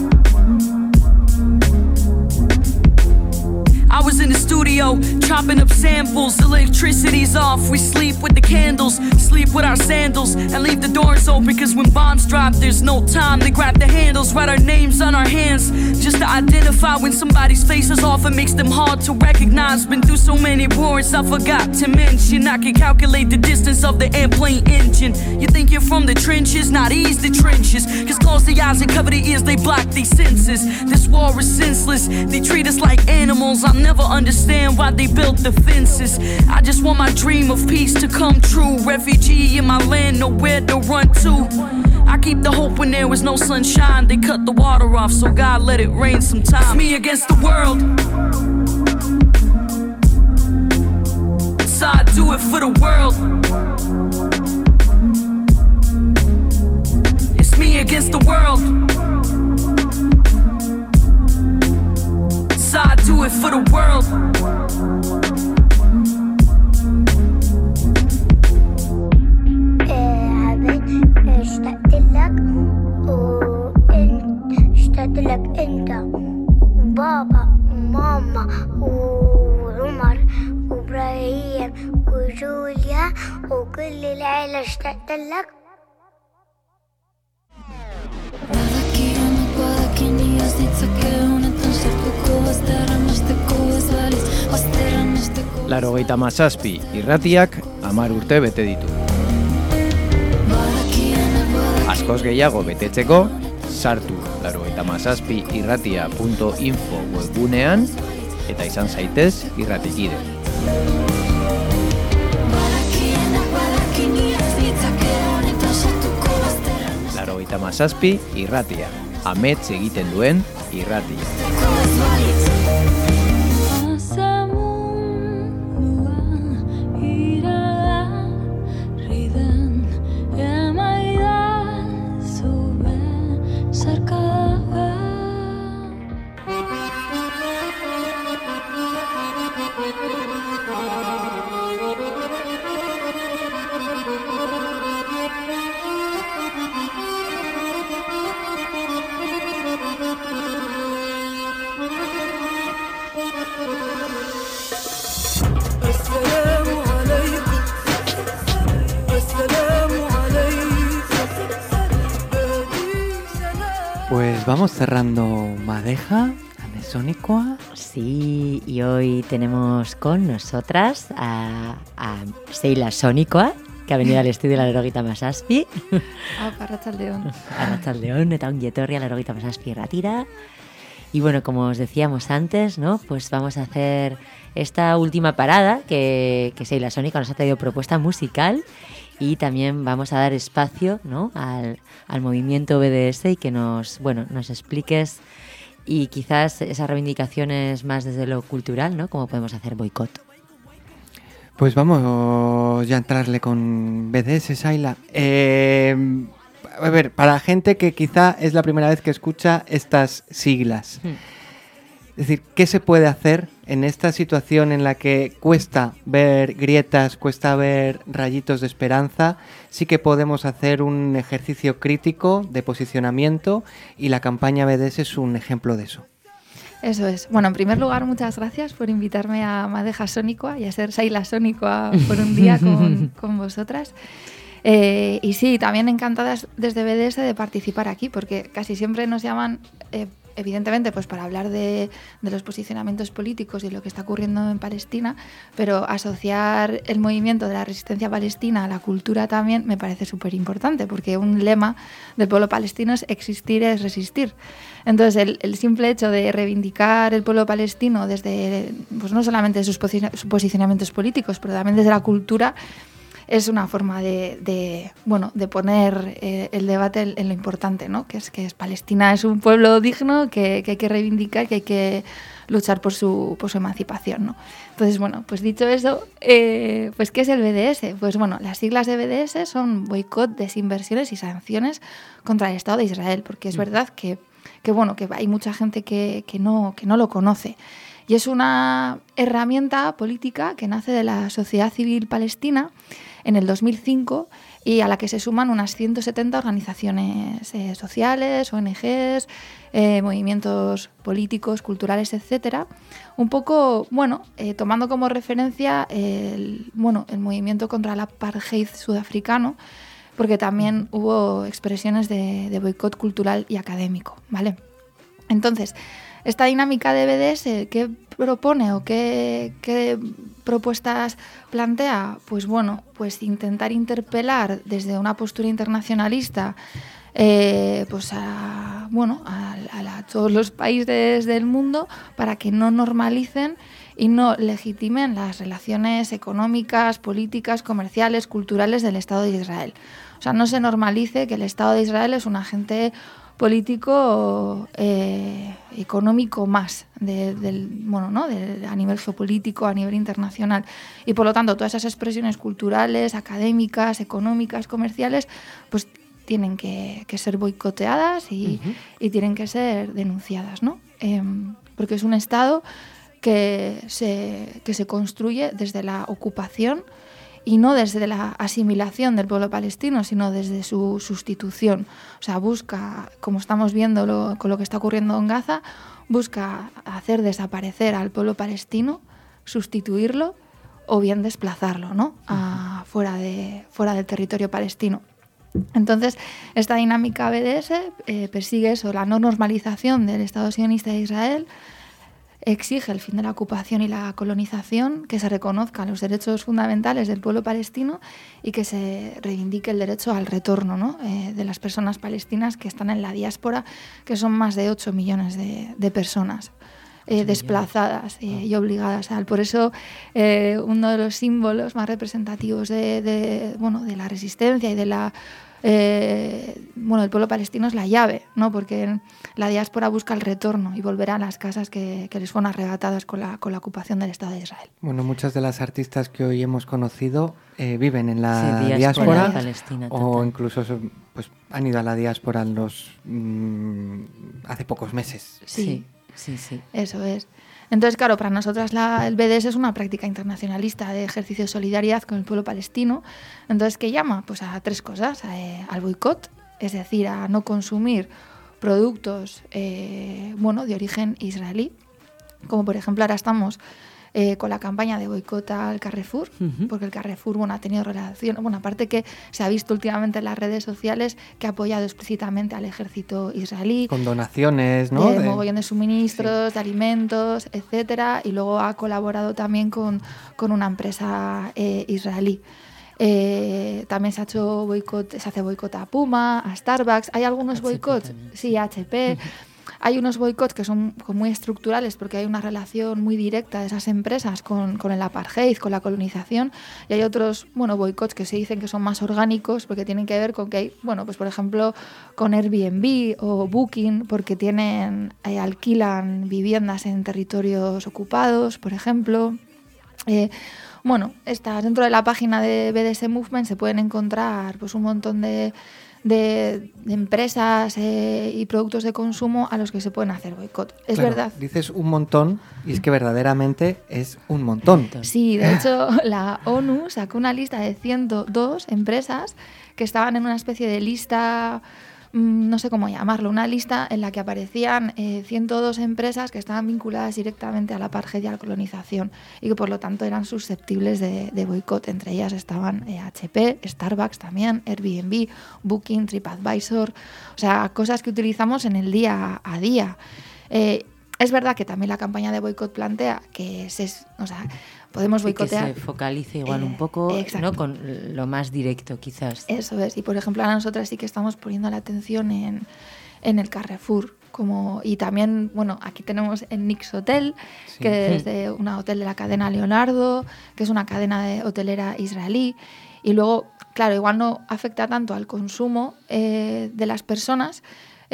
I was in the studio chopping up samples. Electricity's off. We sleep with the candles, sleep with our sandals, and leave the doors open. Cause when bombs drop, there's no time. to grab the handles, write our names on our hands. Just to identify when somebody's face is off, it makes them hard to recognize. Been through so many wars, I forgot to mention. I can calculate the distance of the airplane engine. You think you're from the trenches? Not ease the trenches. Cause close the eyes and cover the ears, they block these senses. This war is senseless. They treat us like animals. I'll never understand why they built the fences. I just want my dream of peace to come true. Refugee in my land, nowhere to run to. I keep the hope when there was no sunshine. They cut the water off, so God let it rain sometimes. It's me against the world. So I do it for the world. It's me against the world. God, do it for the world. لك انت وبابا وماما وعمر وابراهيم وجوليا وكل العيله اشتقت لك Larogeita mazazpi irratiak amar urte bete ditu. Askoz gehiago betetzeko, sartu larogeita mazazpi irratia.info webgunean eta izan zaitez irratikide. Larogeita mazazpi irratia, amets egiten duen irratia. Vamos cerrando Madeja, Anesónicoa. Sí, y hoy tenemos con nosotras a, a Seila Sónicoa, que ha venido al estudio de la Lorogita Masaspi. Apa, Arratsaldeon. Arratsaldeon, eta ongi etorri a la Lorogita Masaspi Ratira. Y bueno, como os decíamos antes, ¿no? Pues vamos a hacer esta última parada que, que Seila Sónica nos ha traído propuesta musical y también vamos a dar espacio ¿no? al, al movimiento BDS y que nos, bueno, nos expliques y quizás esas reivindicaciones más desde lo cultural, ¿no? Cómo podemos hacer boicot. Pues vamos ya a entrarle con BDS, Saila. Eh, a ver, para gente que quizá es la primera vez que escucha estas siglas. Es decir, ¿qué se puede hacer en esta situación en la que cuesta ver grietas, cuesta ver rayitos de esperanza? Sí que podemos hacer un ejercicio crítico de posicionamiento y la campaña BDS es un ejemplo de eso. Eso es. Bueno, en primer lugar, muchas gracias por invitarme a Madeja Sónicoa y a ser Saila Sónicoa por un día con, con vosotras. Eh, y sí, también encantadas desde BDS de participar aquí, porque casi siempre nos llaman, eh, evidentemente, pues para hablar de, de los posicionamientos políticos y lo que está ocurriendo en Palestina, pero asociar el movimiento de la resistencia palestina a la cultura también me parece súper importante, porque un lema del pueblo palestino es existir es resistir. Entonces, el, simple hecho de reivindicar el pueblo palestino desde, pues no solamente sus, sus posicionamientos políticos, pero también desde la cultura, es una forma de, de, bueno, de poner eh, el debate en, en lo importante, ¿no? que es que es Palestina es un pueblo digno que, que hay que reivindicar, que hay que luchar por su, por su emancipación. ¿no? Entonces, bueno, pues dicho eso, eh, pues ¿qué es el BDS? Pues bueno, las siglas de BDS son boicot, desinversiones y sanciones contra el Estado de Israel, porque es verdad que, que, bueno, que hay mucha gente que, que, no, que no lo conoce. Y es una herramienta política que nace de la sociedad civil palestina en el 2005 y a la que se suman unas 170 organizaciones eh, sociales, ONGs, eh, movimientos políticos, culturales, etcétera. Un poco, bueno, eh, tomando como referencia el, bueno, el movimiento contra el apartheid sudafricano, porque también hubo expresiones de, de boicot cultural y académico, ¿vale? Entonces, esta dinámica de BDS, ¿qué propone o qué, propuestas plantea? Pues bueno, pues intentar interpelar desde una postura internacionalista eh, pues a, bueno, a, a, todos los países del mundo para que no normalicen y no legitimen las relaciones económicas, políticas, comerciales, culturales del Estado de Israel. O sea, no se normalice que el Estado de Israel es un agente político eh, económico más de, del, bueno, ¿no? De, a nivel geopolítico, a nivel internacional. Y por lo tanto, todas esas expresiones culturales, académicas, económicas, comerciales, pues tienen que, que ser boicoteadas y, uh -huh. y, tienen que ser denunciadas, ¿no? Eh, porque es un Estado que se, que se construye desde la ocupación y no desde la asimilación del pueblo palestino, sino desde su sustitución. O sea, busca, como estamos viendo lo, con lo que está ocurriendo en Gaza, busca hacer desaparecer al pueblo palestino, sustituirlo o bien desplazarlo ¿no? a, fuera, de, fuera del territorio palestino. Entonces, esta dinámica BDS eh, persigue eso, la no normalización del Estado sionista de Israel, exige el fin de la ocupación y la colonización, que se reconozcan los derechos fundamentales del pueblo palestino y que se reivindique el derecho al retorno ¿no? eh, de las personas palestinas que están en la diáspora, que son más de 8 millones de, de personas. eh, desplazadas eh, y obligadas al. Por eso, eh, uno de los símbolos más representativos de, de, bueno, de la resistencia y de la bueno, el pueblo palestino es la llave, ¿no? porque la diáspora busca el retorno y volver a las casas que, que les fueron arrebatadas con la, con la ocupación del Estado de Israel. Bueno, muchas de las artistas que hoy hemos conocido eh, viven en la Sí, diáspora diáspora palestina, o total. incluso pues, han ido a la diáspora en los, mm, hace pocos meses. Sí. sí, sí. Eso es. Entonces, claro, para nosotras la- el BDS es una práctica internacionalista de ejercicio de solidaridad con el pueblo palestino. Entonces, ¿qué llama? Pues a tres cosas. eh, al boicot, es decir, a no consumir productos eh, bueno, de origen israelí. Como por ejemplo ahora estamos eh, con la campaña de boicot al Carrefour, porque el Carrefour bueno, ha tenido relación, bueno, aparte que se ha visto últimamente en las redes sociales que ha apoyado explícitamente al ejército israelí, Con donaciones, ¿no? de De- mogollón de suministros, de alimentos, etcétera, y luego ha colaborado también con, con una empresa eh, israelí. Eh, también se ha hecho boicot, se hace boicot a Puma, a Starbucks. Hay algunos boicots, sí, a HP. Hay unos boicots que son muy estructurales porque hay una relación muy directa de esas empresas con, con el apartheid, con la colonización. Y hay otros, bueno, boicots que se dicen que son más orgánicos porque tienen que ver con que hay, bueno, pues por ejemplo, con Airbnb o Booking porque tienen, eh, alquilan viviendas en territorios ocupados, por ejemplo. Eh, bueno, está dentro de la página de BDS Movement se pueden encontrar pues un montón de, de- de empresas eh, y productos de consumo a los que se pueden hacer boicot. Es Claro, verdad. Dices un montón y es que verdaderamente es un montón. Sí, de hecho, la ONU sacó una lista de 102 empresas que estaban en una especie de lista, no sé cómo llamarlo, una lista en la que aparecían eh, 102 empresas que estaban vinculadas directamente a la apartheid y a la colonización y que por lo tanto eran susceptibles de, boicot. Entre ellas estaban eh, HP, Starbucks también, Airbnb, Booking, TripAdvisor, o sea, cosas que utilizamos en el día a día. Eh, es verdad que también la campaña de boicot plantea que se, o sea, podemos Sí, que boicotear. se focalice igual Eh, un poco. ¿no? con lo más directo, quizás. Eso es. Y por ejemplo, ahora nosotras sí que estamos poniendo la atención en, en el Carrefour. Como, y también, bueno, aquí tenemos el Nix Hotel, que es de una hotel de la cadena Leonardo, que es una cadena de hotelera israelí. Y luego, claro, igual no afecta tanto al consumo eh, de las personas,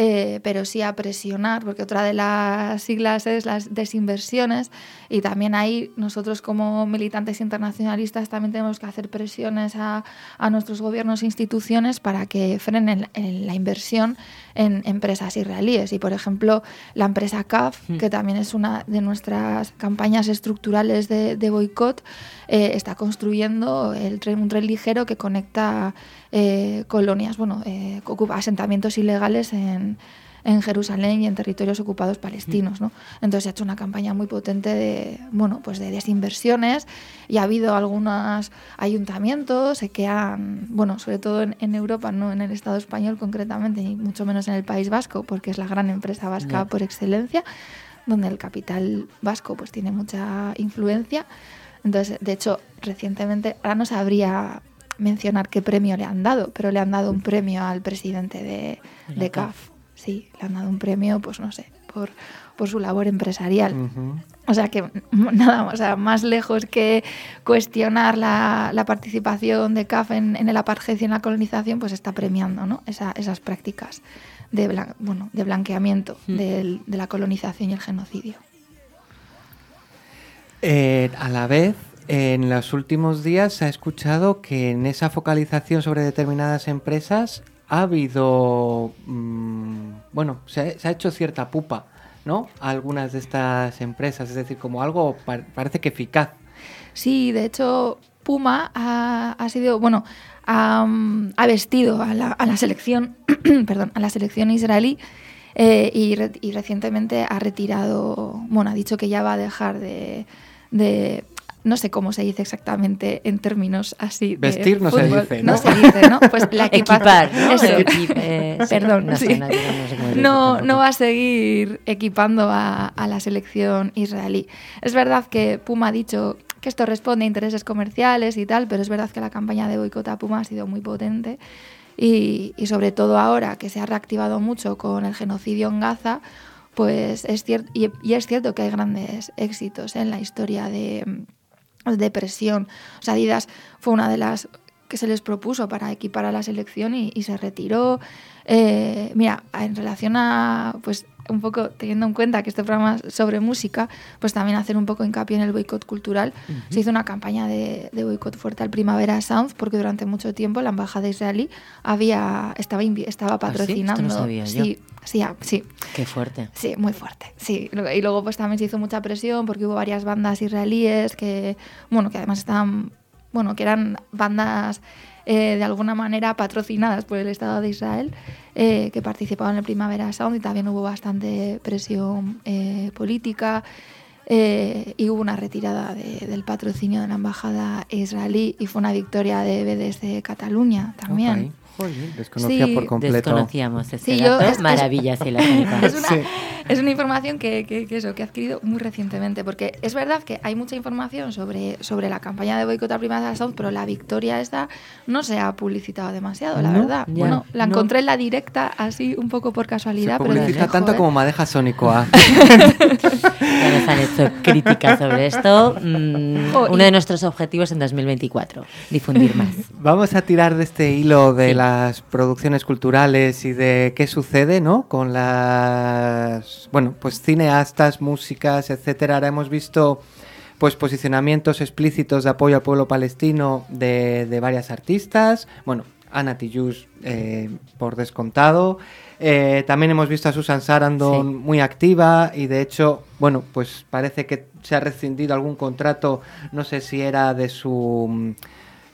eh, pero sí a presionar, porque otra de las siglas es las desinversiones y también ahí nosotros como militantes internacionalistas también tenemos que hacer presiones a, a nuestros gobiernos e instituciones para que frenen en la inversión en empresas israelíes. Y por ejemplo, la empresa CAF, que también es una de nuestras campañas estructurales de, de boicot, eh, está construyendo el tren, un tren ligero que conecta eh, colonias, bueno, eh, asentamientos ilegales en, en Jerusalén y en territorios ocupados palestinos, ¿no? Entonces se ha hecho una campaña muy potente de, bueno, pues de desinversiones y ha habido algunos ayuntamientos que han, bueno, sobre todo en, en Europa, no en el Estado español concretamente, y mucho menos en el País Vasco, porque es la gran empresa vasca por excelencia, donde el capital vasco pues tiene mucha influencia. Entonces, de hecho, recientemente, ahora no sabría mencionar qué premio le han dado, pero le han dado un premio al presidente de, De CAF. Sí, le han dado un premio, pues no sé, por, por su labor empresarial. O sea que nada más, o sea, más lejos que cuestionar la, la participación de CAF en, en el apartheid y en la colonización, pues está premiando ¿no? Esa- esas prácticas de, blan- bueno, de blanqueamiento del- de la colonización y el genocidio. Eh, a la vez, en los últimos días se ha escuchado que en esa focalización sobre determinadas empresas ha habido, mm, bueno, se ha, hecho cierta pupa, ¿no? A algunas de estas empresas, es decir, como algo par- parece que eficaz. Sí, de hecho, Puma ha, ha sido, bueno, ha, vestido a la, selección, perdón, a la selección israelí eh, y, re- y recientemente ha retirado, bueno, ha dicho que ya va a dejar de, de- no sé cómo se dice exactamente en términos así. de Vestir no se fútbol. dice, ¿no? se dice, ¿no? Pues la equipa- Equipar, ¿no? Eso. Eh, Perdón, no sí. no, no No, no va a seguir equipando a, a la selección israelí. Es verdad que Puma ha dicho que esto responde a intereses comerciales y tal, pero es verdad que la campaña de boicot a Puma ha sido muy potente y, y sobre todo ahora que se ha reactivado mucho con el genocidio en Gaza, pues es cierto, y, y es cierto que hay grandes éxitos en la historia de, de presión. O sea, Adidas fue una de las que se les propuso para equipar a la selección y, y se retiró. Eh, mira, en relación a, pues un poco teniendo en cuenta que este programa es sobre música, pues también hacer un poco hincapié en el boicot cultural. Se hizo una campaña de, de boicot fuerte al Primavera Sound porque durante mucho tiempo la embajada israelí había estaba estaba ¿Ah, sí? Esto no patrocinando. sabía yo. sí, sí, ah, sí. Qué fuerte. Sí, muy fuerte. Sí, y luego pues también se hizo mucha presión porque hubo varias bandas israelíes que, bueno, que además estaban, bueno, que eran bandas eh, de alguna manera patrocinadas por el Estado de Israel eh, que participaban en el Primavera Sound y también hubo bastante presión eh, política. eh, y hubo una retirada de- del patrocinio de la embajada israelí y fue una victoria de BDS Cataluña también. Ok. Jolín, desconocía Sí. por completo. Desconocíamos este Sí, yo- dato. es- es- Maravilla, sí, la es, una, es una información que, que- que eso, que he adquirido muy recientemente, porque es verdad que hay mucha información sobre, sobre la campaña de boicot a Primavera Sound, pero la victoria esta no se ha publicitado demasiado, la No, verdad. ya, bueno, la no. encontré en la directa así un poco por casualidad, pero Publicita dije, tanto "Joder". como Madeja Sónico A. Ya nos han hecho críticas sobre esto. Mm, Oh, uno de nuestros objetivos en 2024, difundir más. Vamos a tirar de este hilo de las producciones culturales y de qué sucede, ¿no? Con las, bueno, pues cineastas, músicas, etcétera. Ahora hemos visto pues posicionamientos explícitos de apoyo al pueblo palestino de, de varias artistas. Bueno, Ana Tijoux eh, por descontado. Eh, también hemos visto a Susan Sarandon muy activa y de hecho, bueno, pues parece que se ha rescindido algún contrato, no sé si era de su... mm,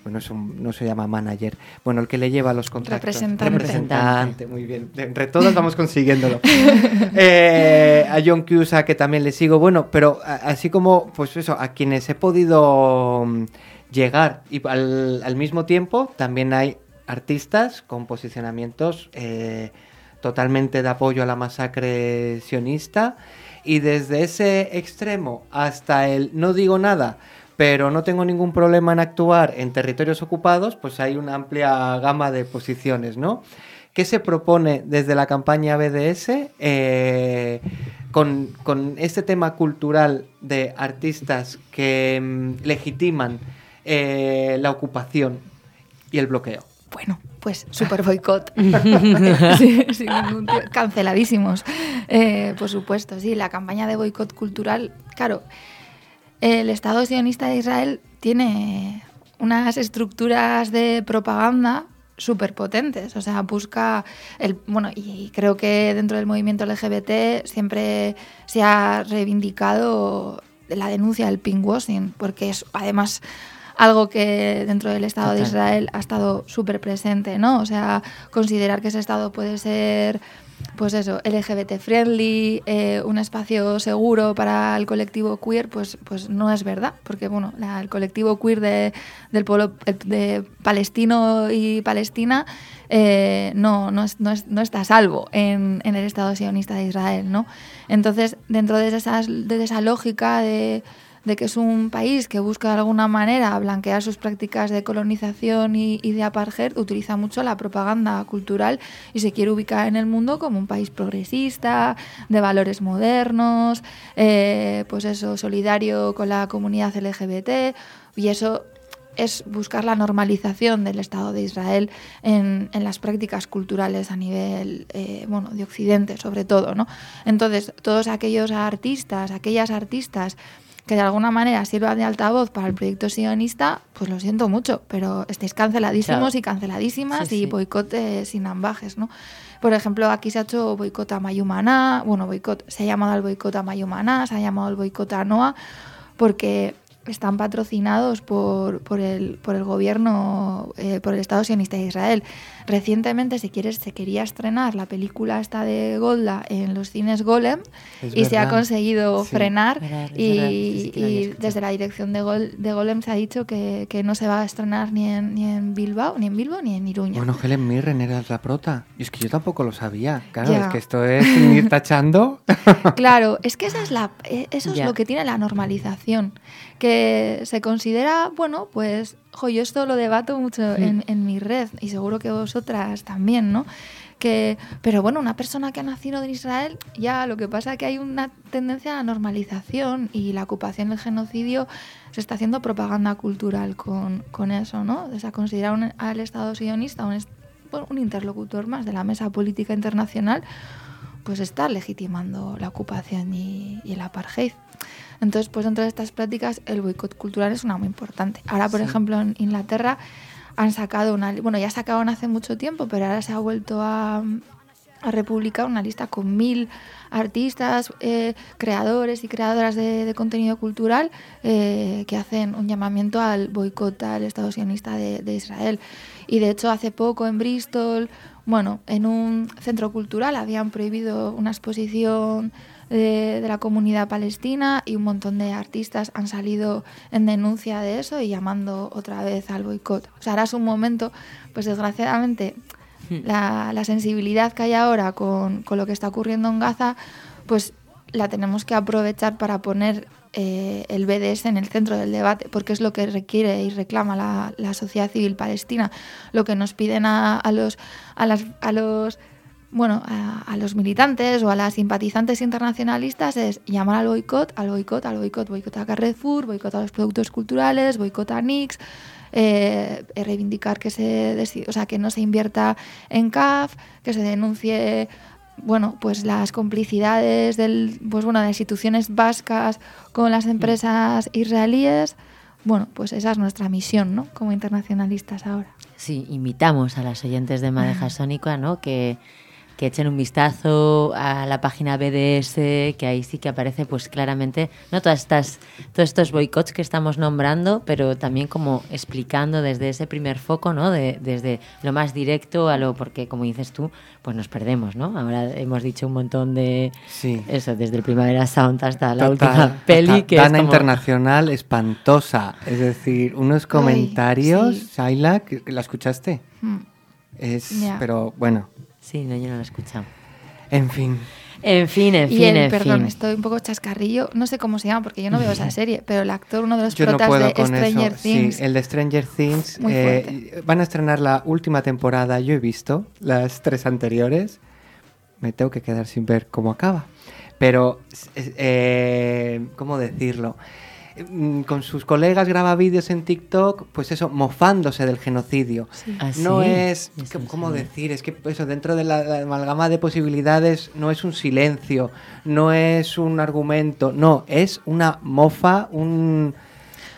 Bueno, es un- no se llama manager. Bueno, el que le lleva los contratos. Representante. Representante, muy bien. Entre todos vamos consiguiéndolo. Eh, a John Cusa, que también le sigo. Bueno, pero así como, pues eso, a quienes he podido mm, llegar y al, al mismo tiempo también hay artistas con posicionamientos eh, totalmente de apoyo a la masacre sionista y desde ese extremo hasta el no digo nada pero no tengo ningún problema en actuar en territorios ocupados, pues hay una amplia gama de posiciones, ¿no? ¿Qué se propone desde la campaña BDS eh, con, con este tema cultural de artistas que mm, legitiman eh, la ocupación y el bloqueo? Bueno, pues super boicot. Sí, tipo- Canceladísimos. Eh, por supuesto, sí, la campaña de boicot cultural, claro, el Estado sionista de Israel tiene unas estructuras de propaganda súper potentes, o sea, busca el, bueno, y creo que dentro del movimiento LGBT siempre se ha reivindicado la denuncia del pinkwashing, porque es además algo que dentro del Estado de. Israel ha estado súper presente, ¿no? O sea, considerar que ese Estado puede ser, pues eso, LGBT friendly, eh, un espacio seguro para el colectivo queer, pues, pues no es verdad, porque bueno, la- el colectivo queer de, del pueblo de palestino y Palestina eh, no, no, es- no es- no está a salvo en, en el Estado sionista de Israel, ¿no? Entonces, dentro de, esas, de esa lógica de de que es un país que busca de alguna manera blanquear sus prácticas de colonización y, de apartheid, utiliza mucho la propaganda cultural y se quiere ubicar en el mundo como un país progresista, de valores modernos, eh, pues eso, solidario con la comunidad LGBT y eso es buscar la normalización del Estado de Israel en, en las prácticas culturales a nivel eh, bueno, de Occidente, sobre todo. ¿no? Entonces, todos aquellos artistas, aquellas artistas que de alguna manera sirvan de altavoz para el proyecto sionista, pues lo siento mucho, pero estáis canceladísimos Claro. y canceladísimas Sí, y sí. boicot eh, sin ambajes, ¿no? Por ejemplo, aquí se ha hecho boicot a Mayumaná, bueno, boicot, se ha llamado el boicot a Mayumaná, se ha llamado el boicot a Noa, porque están patrocinados por, por, el, por el gobierno, eh, por el Estado sionista de Israel. Recientemente, si quieres, se quería estrenar la película esta de Golda en los cines Golem Es y se ha conseguido Sí. frenar Verdad, y, verdad, sí, desde la dirección de, Gol- de Golem se ha dicho que, que no se va a estrenar ni en, ni en Bilbao, ni en Bilbao, ni en Iruña. Bueno, Helen Mirren era la prota. Y es que yo tampoco lo sabía. Claro, Ya. es que esto es sin ir tachando. Claro, es que esa es la, eh, eso es Ya. lo que tiene la normalización, que se considera, bueno, pues, jo, yo esto lo debato mucho en, en mi red y seguro que vosotras también, ¿no? Que, pero bueno, una persona que ha nacido en Israel, ya lo que pasa es que hay una tendencia a la normalización y la ocupación del genocidio se está haciendo propaganda cultural con, con eso, ¿no? O sea, considerar un- al Estado sionista un, un interlocutor más de la mesa política internacional pues está legitimando la ocupación y, y el apartheid. Entonces, pues dentro de estas prácticas el boicot cultural es una muy importante. Ahora, por Sí. ejemplo, en Inglaterra han sacado una, bueno, ya sacaban hace mucho tiempo, pero ahora se ha vuelto a, a republicar una lista con mil artistas, eh, creadores y creadoras de, de contenido cultural eh, que hacen un llamamiento al boicot al Estado sionista de, de Israel. Y de hecho, hace poco en Bristol, bueno, en un centro cultural habían prohibido una exposición de, de la comunidad palestina y un montón de artistas han salido en denuncia de eso y llamando otra vez al boicot. O sea, ahora es un momento, pues desgraciadamente, la, la sensibilidad que hay ahora con, con lo que está ocurriendo en Gaza, pues la tenemos que aprovechar para poner eh, el BDS en el centro del debate, porque es lo que requiere y reclama la, la sociedad civil palestina. Lo que nos piden a, a los, a, las, a los bueno, a, a los militantes o a las simpatizantes internacionalistas es llamar al boicot, al boicot, al boicot, boicot a Carrefour, boicot a los productos culturales, boicot a Nix, eh, eh, reivindicar que se o sea, que no se invierta en CAF, que se denuncie bueno, pues las complicidades del, pues bueno, de instituciones vascas con las empresas israelíes. Bueno, pues esa es nuestra misión, ¿no? Como internacionalistas ahora. Sí, invitamos a las oyentes de Madeja Sónica, ¿no? Que, que echen un vistazo a la página BDS, que ahí sí que aparece pues claramente, ¿no? Todas estas, todos estos boicots que estamos nombrando, pero también como explicando desde ese primer foco, ¿no? De, desde lo más directo a lo, porque como dices tú, pues nos perdemos, ¿no? Ahora hemos dicho un montón de Sí. eso, desde el Primavera Sound hasta la Total, última peli hasta que Dana es como- Internacional espantosa. Es decir, unos comentarios, sí. Shaila, que, que la escuchaste. Hmm. Es, pero bueno, Sí, no, yo no lo he escuchado. en fin. En fin, en y fin, el, en perdón, fin. estoy un poco chascarrillo, no sé cómo se llama porque yo no veo esa serie, pero el actor, uno de los Yo protas de con Stranger eso. Things, Sí, el de Stranger Things. Muy eh, van a estrenar la última temporada. Yo he visto las tres anteriores. Me tengo que quedar sin ver cómo acaba. Pero, eh, ¿cómo decirlo? Mm, Con sus colegas graba vídeos en TikTok, pues eso, mofándose del genocidio. ¿Ah, No es, ¿cómo decir? Es que eso, dentro de la, la amalgama de posibilidades, no es un silencio, no es un argumento, no, es una mofa, un...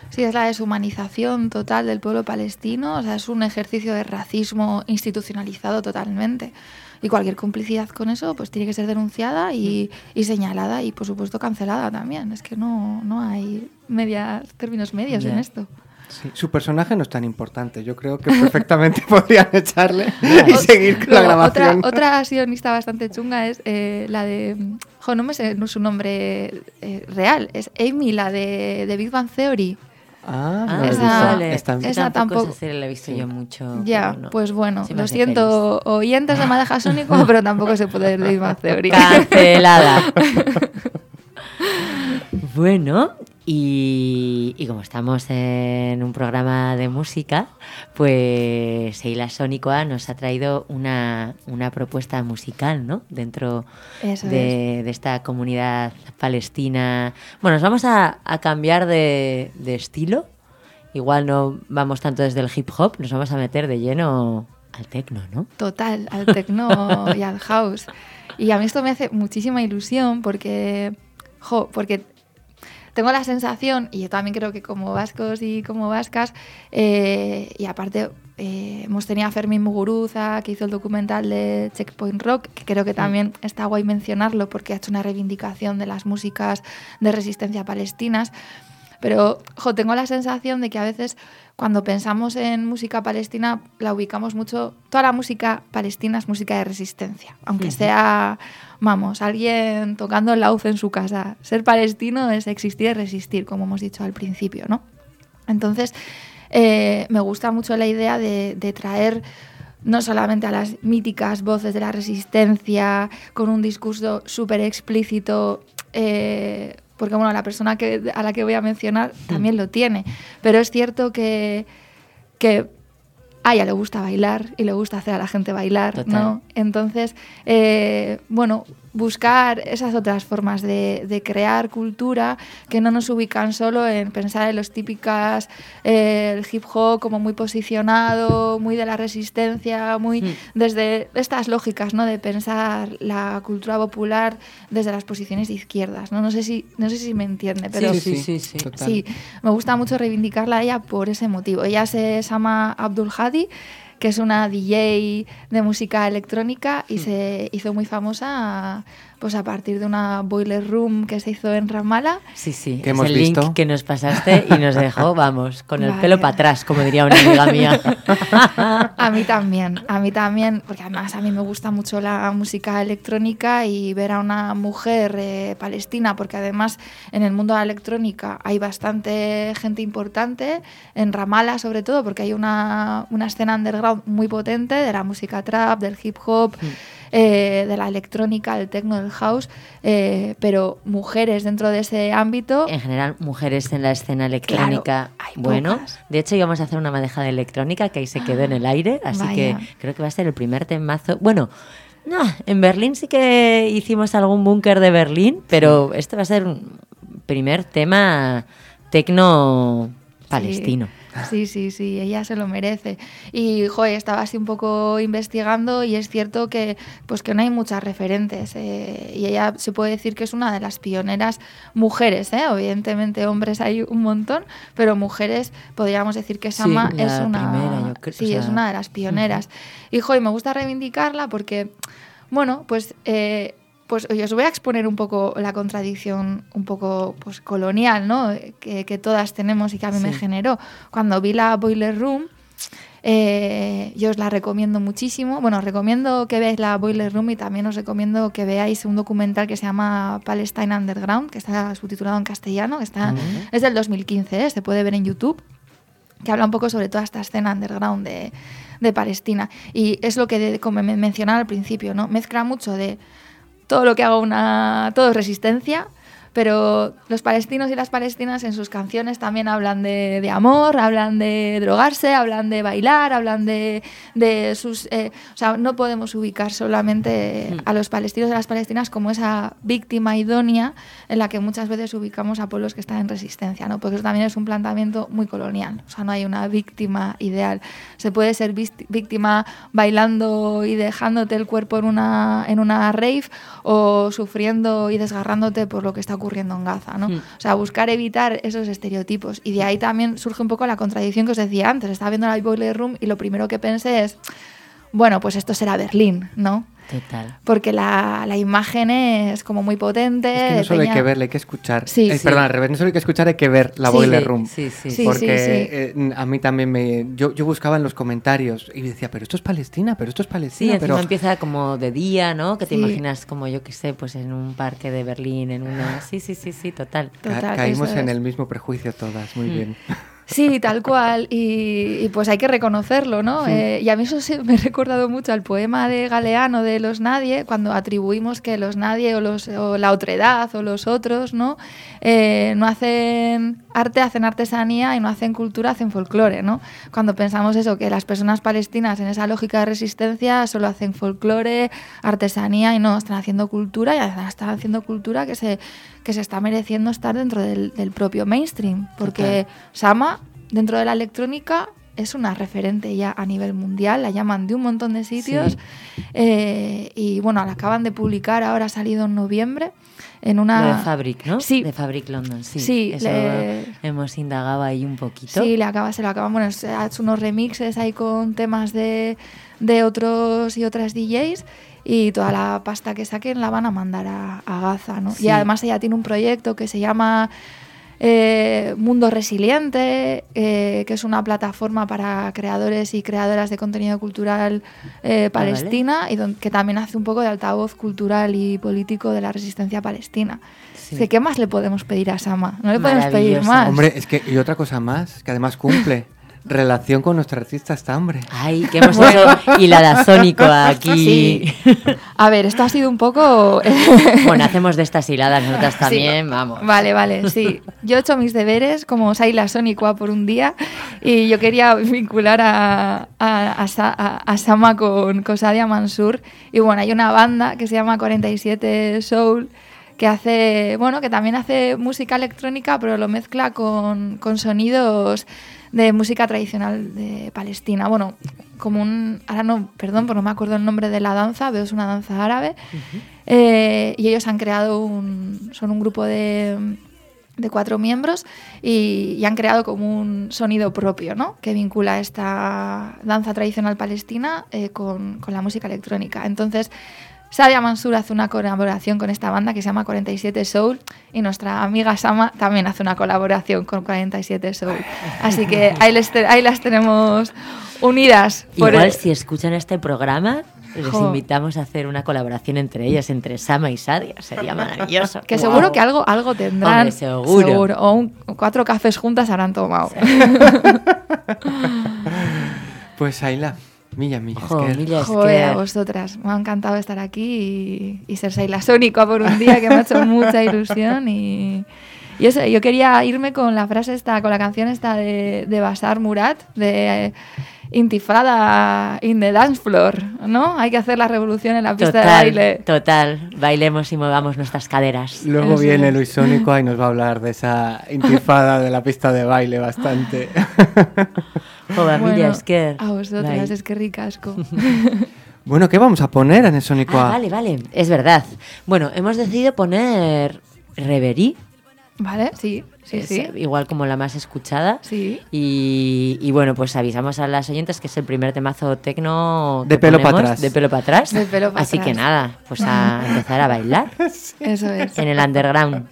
Sí, es la deshumanización total del pueblo palestino, o sea, es un ejercicio de racismo institucionalizado totalmente. Y cualquier complicidad con eso, pues tiene que ser denunciada y, y señalada y, por supuesto, cancelada también. Es que no, no hay medias, términos medios en esto. Sí, su personaje no es tan importante. Yo creo que perfectamente podrían echarle y seguir con la grabación. Otra, otra sionista bastante chunga es eh, la de. Jo, no me sé no, su nombre eh, real. Es Amy, la de, de Big Bang Theory. Ah, Ah, esa- visto. vale. Está- esa tampoco, tampoco- esa la he visto yo mucho. Ya, pero no. pues bueno, Soy lo más siento, oyentes de Madeja Sónico, pero tampoco se puede ver Big Bang Theory. Cancelada. Bueno, y, y como estamos en un programa de música, pues Seila Sónicoa nos ha traído una, una propuesta musical, ¿no? Dentro de, de esta comunidad palestina. Bueno, nos vamos a, a cambiar de, de estilo. Igual no vamos tanto desde el hip hop, nos vamos a meter de lleno al techno, ¿no? Total, al techno y al house. Y a mí esto me hace muchísima ilusión porque, jo, porque tengo la sensación, y yo también creo que como vascos y como vascas, eh, y aparte eh, hemos tenido a Fermín Muguruza, que hizo el documental de Checkpoint Rock, que creo que también está guay mencionarlo porque ha hecho una reivindicación de las músicas de resistencia palestinas. Pero jo, tengo la sensación de que a veces cuando pensamos en música palestina la ubicamos mucho, toda la música palestina es música de resistencia, aunque sea, vamos, alguien tocando el laúd en su casa. Ser palestino es existir y resistir, como hemos dicho al principio, ¿no? Entonces, eh, me gusta mucho la idea de, traer no solamente a las míticas voces de la resistencia, con un discurso súper explícito, eh, porque bueno, la persona a la que voy a mencionar también lo tiene, pero es cierto que, que a ella le gusta bailar y le gusta hacer a la gente bailar, Total. ¿no? Entonces, eh, bueno, buscar esas otras formas de, de crear cultura que no nos ubican solo en pensar en los típicas, eh, el hip hop como muy posicionado, muy de la resistencia, muy Mm. desde estas lógicas, ¿no? De pensar la cultura popular desde las posiciones de izquierdas, ¿no? No sé si, no sé si me entiende, pero Sí, sí, sí, sí. Total. Sí, me gusta mucho reivindicarla a ella por ese motivo. Ella se llama Abdul Hadi, que es una DJ de música electrónica y se hizo muy famosa pues a partir de una boiler room que se hizo en Ramallah. Sí, sí. ¿Qué es hemos el link visto? que nos pasaste y nos dejó, vamos, con el Vale. pelo para atrás, como diría una amiga mía. A mí también, a mí también, porque además a mí me gusta mucho la música electrónica y ver a una mujer eh, palestina, porque además en el mundo de la electrónica hay bastante gente importante, en Ramallah sobre todo, porque hay una, una escena underground muy potente de la música trap, del hip hop. Eh, de la electrónica, del techno, del house, eh, pero mujeres dentro de ese ámbito En general, mujeres en la escena electrónica. bueno, pocas. de hecho íbamos a hacer una madeja de electrónica que ahí se quedó en el aire, así que creo que va a ser el primer temazo. Bueno, no, en Berlín sí que hicimos algún búnker de Berlín, pero este va a ser un primer tema tecno palestino. Sí, sí, sí, ella se lo merece. Y, joder, estaba así un poco investigando y es cierto que, pues, que no hay muchas referentes. eh, y ella se puede decir que es una de las pioneras mujeres, ¿eh? Evidentemente hombres hay un montón, pero mujeres podríamos decir que Sí, Sama es una... primera, creo, sí, o es una de las pioneras. Y, joder, me gusta reivindicarla porque, bueno, pues... eh, pues os voy a exponer un poco la contradicción un poco pues, colonial, ¿no? Que, que todas tenemos y que a mí me generó. Cuando vi la Boiler Room, eh, yo os la recomiendo muchísimo. Bueno, os recomiendo que veáis la Boiler Room y también os recomiendo que veáis un documental que se llama Palestine Underground, que está subtitulado en castellano, que está, es del 2015, ¿eh? se puede ver en YouTube que habla un poco sobre toda esta escena underground de, de Palestina. Y es lo que, de- como me mencionaba al principio, ¿no? Mezcla mucho de todo lo que haga una... todo es resistencia, pero los palestinos y las palestinas en sus canciones también hablan de, de amor, hablan de drogarse, hablan de bailar, hablan de, de sus... eh, o sea, no podemos ubicar solamente a los palestinos y a las palestinas como esa víctima idónea en la que muchas veces ubicamos a pueblos que están en resistencia, ¿no? Porque eso también es un planteamiento muy colonial. O sea, no hay una víctima ideal. Se puede ser víctima bailando y dejándote el cuerpo en una, en una rave o sufriendo y desgarrándote por lo que está ocurriendo en Gaza, ¿no? Mm. O sea, buscar evitar esos estereotipos. Y de ahí también surge un poco la contradicción que os decía antes. Estaba viendo la Boiler Room y lo primero que pensé es, bueno, pues esto será Berlín, ¿no? Total. Porque la, la imagen es como muy potente. Es que no solo hay que verle, hay que escuchar. Sí, Eh, sí. Perdón, al revés, no solo hay que escuchar, hay que ver la Sí, Boiler sí, Room. sí, sí. Sí, Porque sí, sí. eh, a mí también me... Yo, yo buscaba en los comentarios y decía, pero esto es Palestina, pero esto es Sí, Palestina, encima pero... empieza como de día, ¿no? Que te Sí. imaginas como yo que sé, pues en un parque de Berlín, en una... Sí, sí, sí, sí, total. Ca- Total, caímos en el mismo prejuicio todas, muy Mm. bien. Sí, tal cual. Y, y pues hay que reconocerlo, ¿no? Sí. Eh, y a mí eso sí me ha recordado mucho al poema de Galeano de Los Nadie, cuando atribuimos que los Nadie o, los, o la otredad o los otros, ¿no? Eh, no hacen arte, hacen artesanía y no hacen cultura, hacen folclore, ¿no? Cuando pensamos eso, que las personas palestinas en esa lógica de resistencia solo hacen folclore, artesanía y no, están haciendo cultura y están haciendo cultura que se, que se está mereciendo estar dentro del, del propio mainstream. Porque Sama, dentro de la electrónica, es una referente ya a nivel mundial, la llaman de un montón de sitios. Eh, y bueno, la acaban de publicar, ahora ha salido en noviembre, en una... Lo de Fabric, ¿no? Sí. De Fabric London, sí. Sí, Eso le- hemos indagado ahí un poquito. Sí, le acaba, se lo acaban. Bueno, se ha hecho unos remixes ahí con temas de, de otros y otras DJs y toda la pasta que saquen la van a mandar a, a Gaza, ¿no? Sí. Y además ella tiene un proyecto que se llama eh, Mundo Resiliente, eh, que es una plataforma para creadores y creadoras de contenido cultural eh, Ah, vale. palestina y don- que también hace un poco de altavoz cultural y político de la resistencia palestina. Sí. ¿Qué más le podemos pedir a Sama? No le podemos pedir más. Hombre, es que, y otra cosa más, que además cumple. Relación con nuestra artista está, hombre. Ay, que hemos hecho hiladazónico aquí. A ver, esto ha sido un poco... Bueno, hacemos de estas hiladas nosotras Sí. también, vamos. Vale, vale, sí. Yo he hecho mis deberes como Saila Sónicoa por un día y yo quería vincular a, a, a Sa- a- a Sama con, con Sadia Mansur. Y bueno, hay una banda que se llama 47 Soul que hace, bueno, que también hace música electrónica, pero lo mezcla con, con sonidos de música tradicional de Palestina. Bueno, como un, ahora no, perdón, pero no me acuerdo el nombre de la danza, pero es una danza árabe. Eh, y ellos han creado un, son un grupo de, de cuatro miembros y, y han creado como un sonido propio, ¿no? Que vincula esta danza tradicional palestina eh, con, con la música electrónica. Entonces, Sadia Mansur hace una colaboración con esta banda que se llama 47 Soul y nuestra amiga Sama también hace una colaboración con 47 Soul. Así que ahí, les te- ahí las tenemos unidas. por Igual el- si escuchan este programa, les Jo. invitamos a hacer una colaboración entre ellas, entre Sama y Sadia. Sería maravilloso. Que seguro que algo, algo tendrán. Hombre, seguro. O un- cuatro cafés juntas habrán tomado. Pues Ayla, milla, milla. Jo, es que- milla, es Joder, a vosotras. Me ha encantado estar aquí y, y ser Saila Sónico por un día que me ha hecho mucha ilusión. Y, y eso, yo quería irme con la frase esta, con la canción esta de, de Basar Murat, de eh, Intifada in the dance floor, ¿no? Hay que hacer la revolución en la pista de Total, baile. total. Bailemos y movamos nuestras caderas. Luego Eso viene es. Luis Sónico y nos va a hablar de esa intifada de la pista de baile bastante. Joder, Bueno, que... a vosotras, Bai. es que ricasco. bueno, ¿qué vamos a poner en el Sónico Ah, A? vale, vale, es verdad. Bueno, hemos decidido poner Reverie. ¿Vale? Sí, sí, es, sí. Igual como la más escuchada. Sí. Y, y bueno, pues avisamos a las oyentes que es el primer temazo tecno De pelo pa' ponemos, atrás. De pelo para atrás. De pelo pa' Así que nada, pues a empezar a bailar Eso es. en el underground.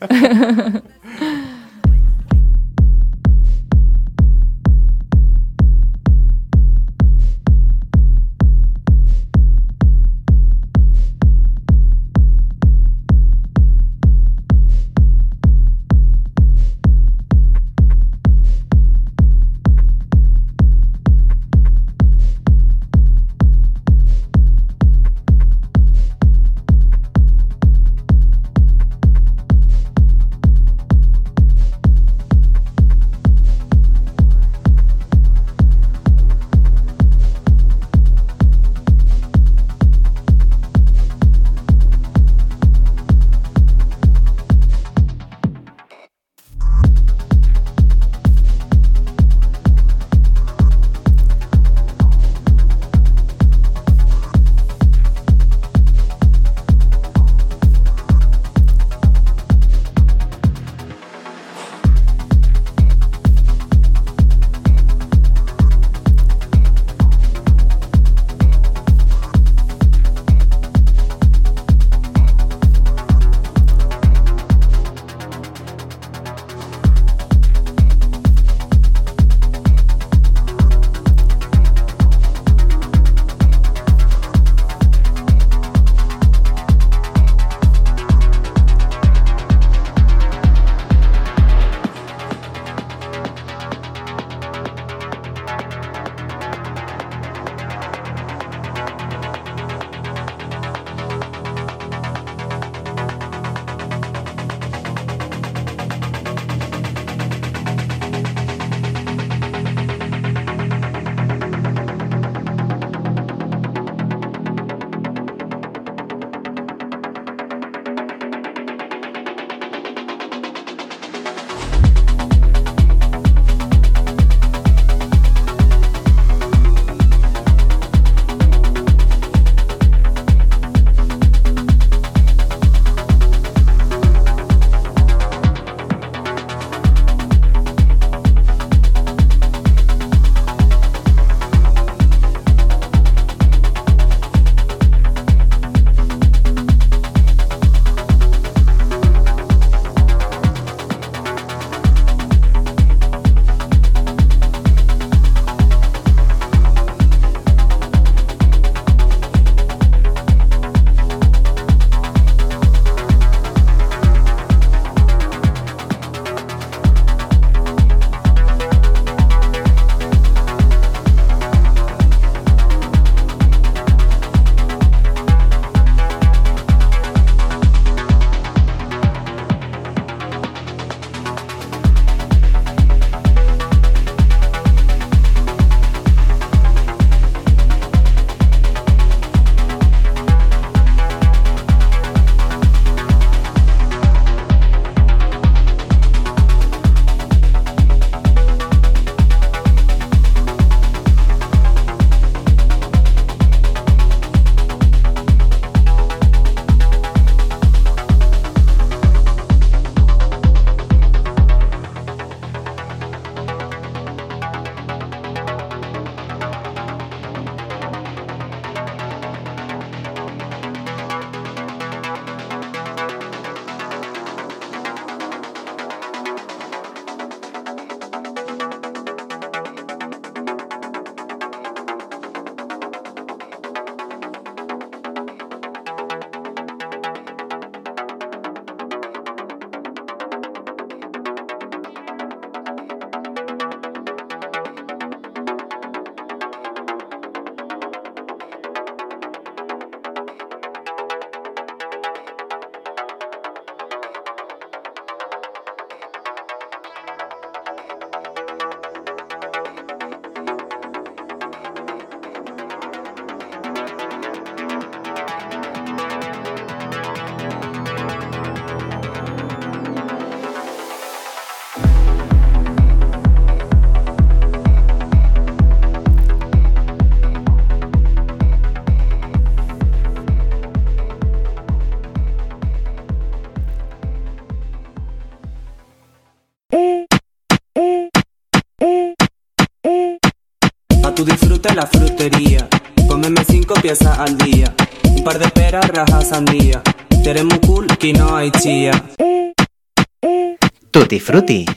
Girl.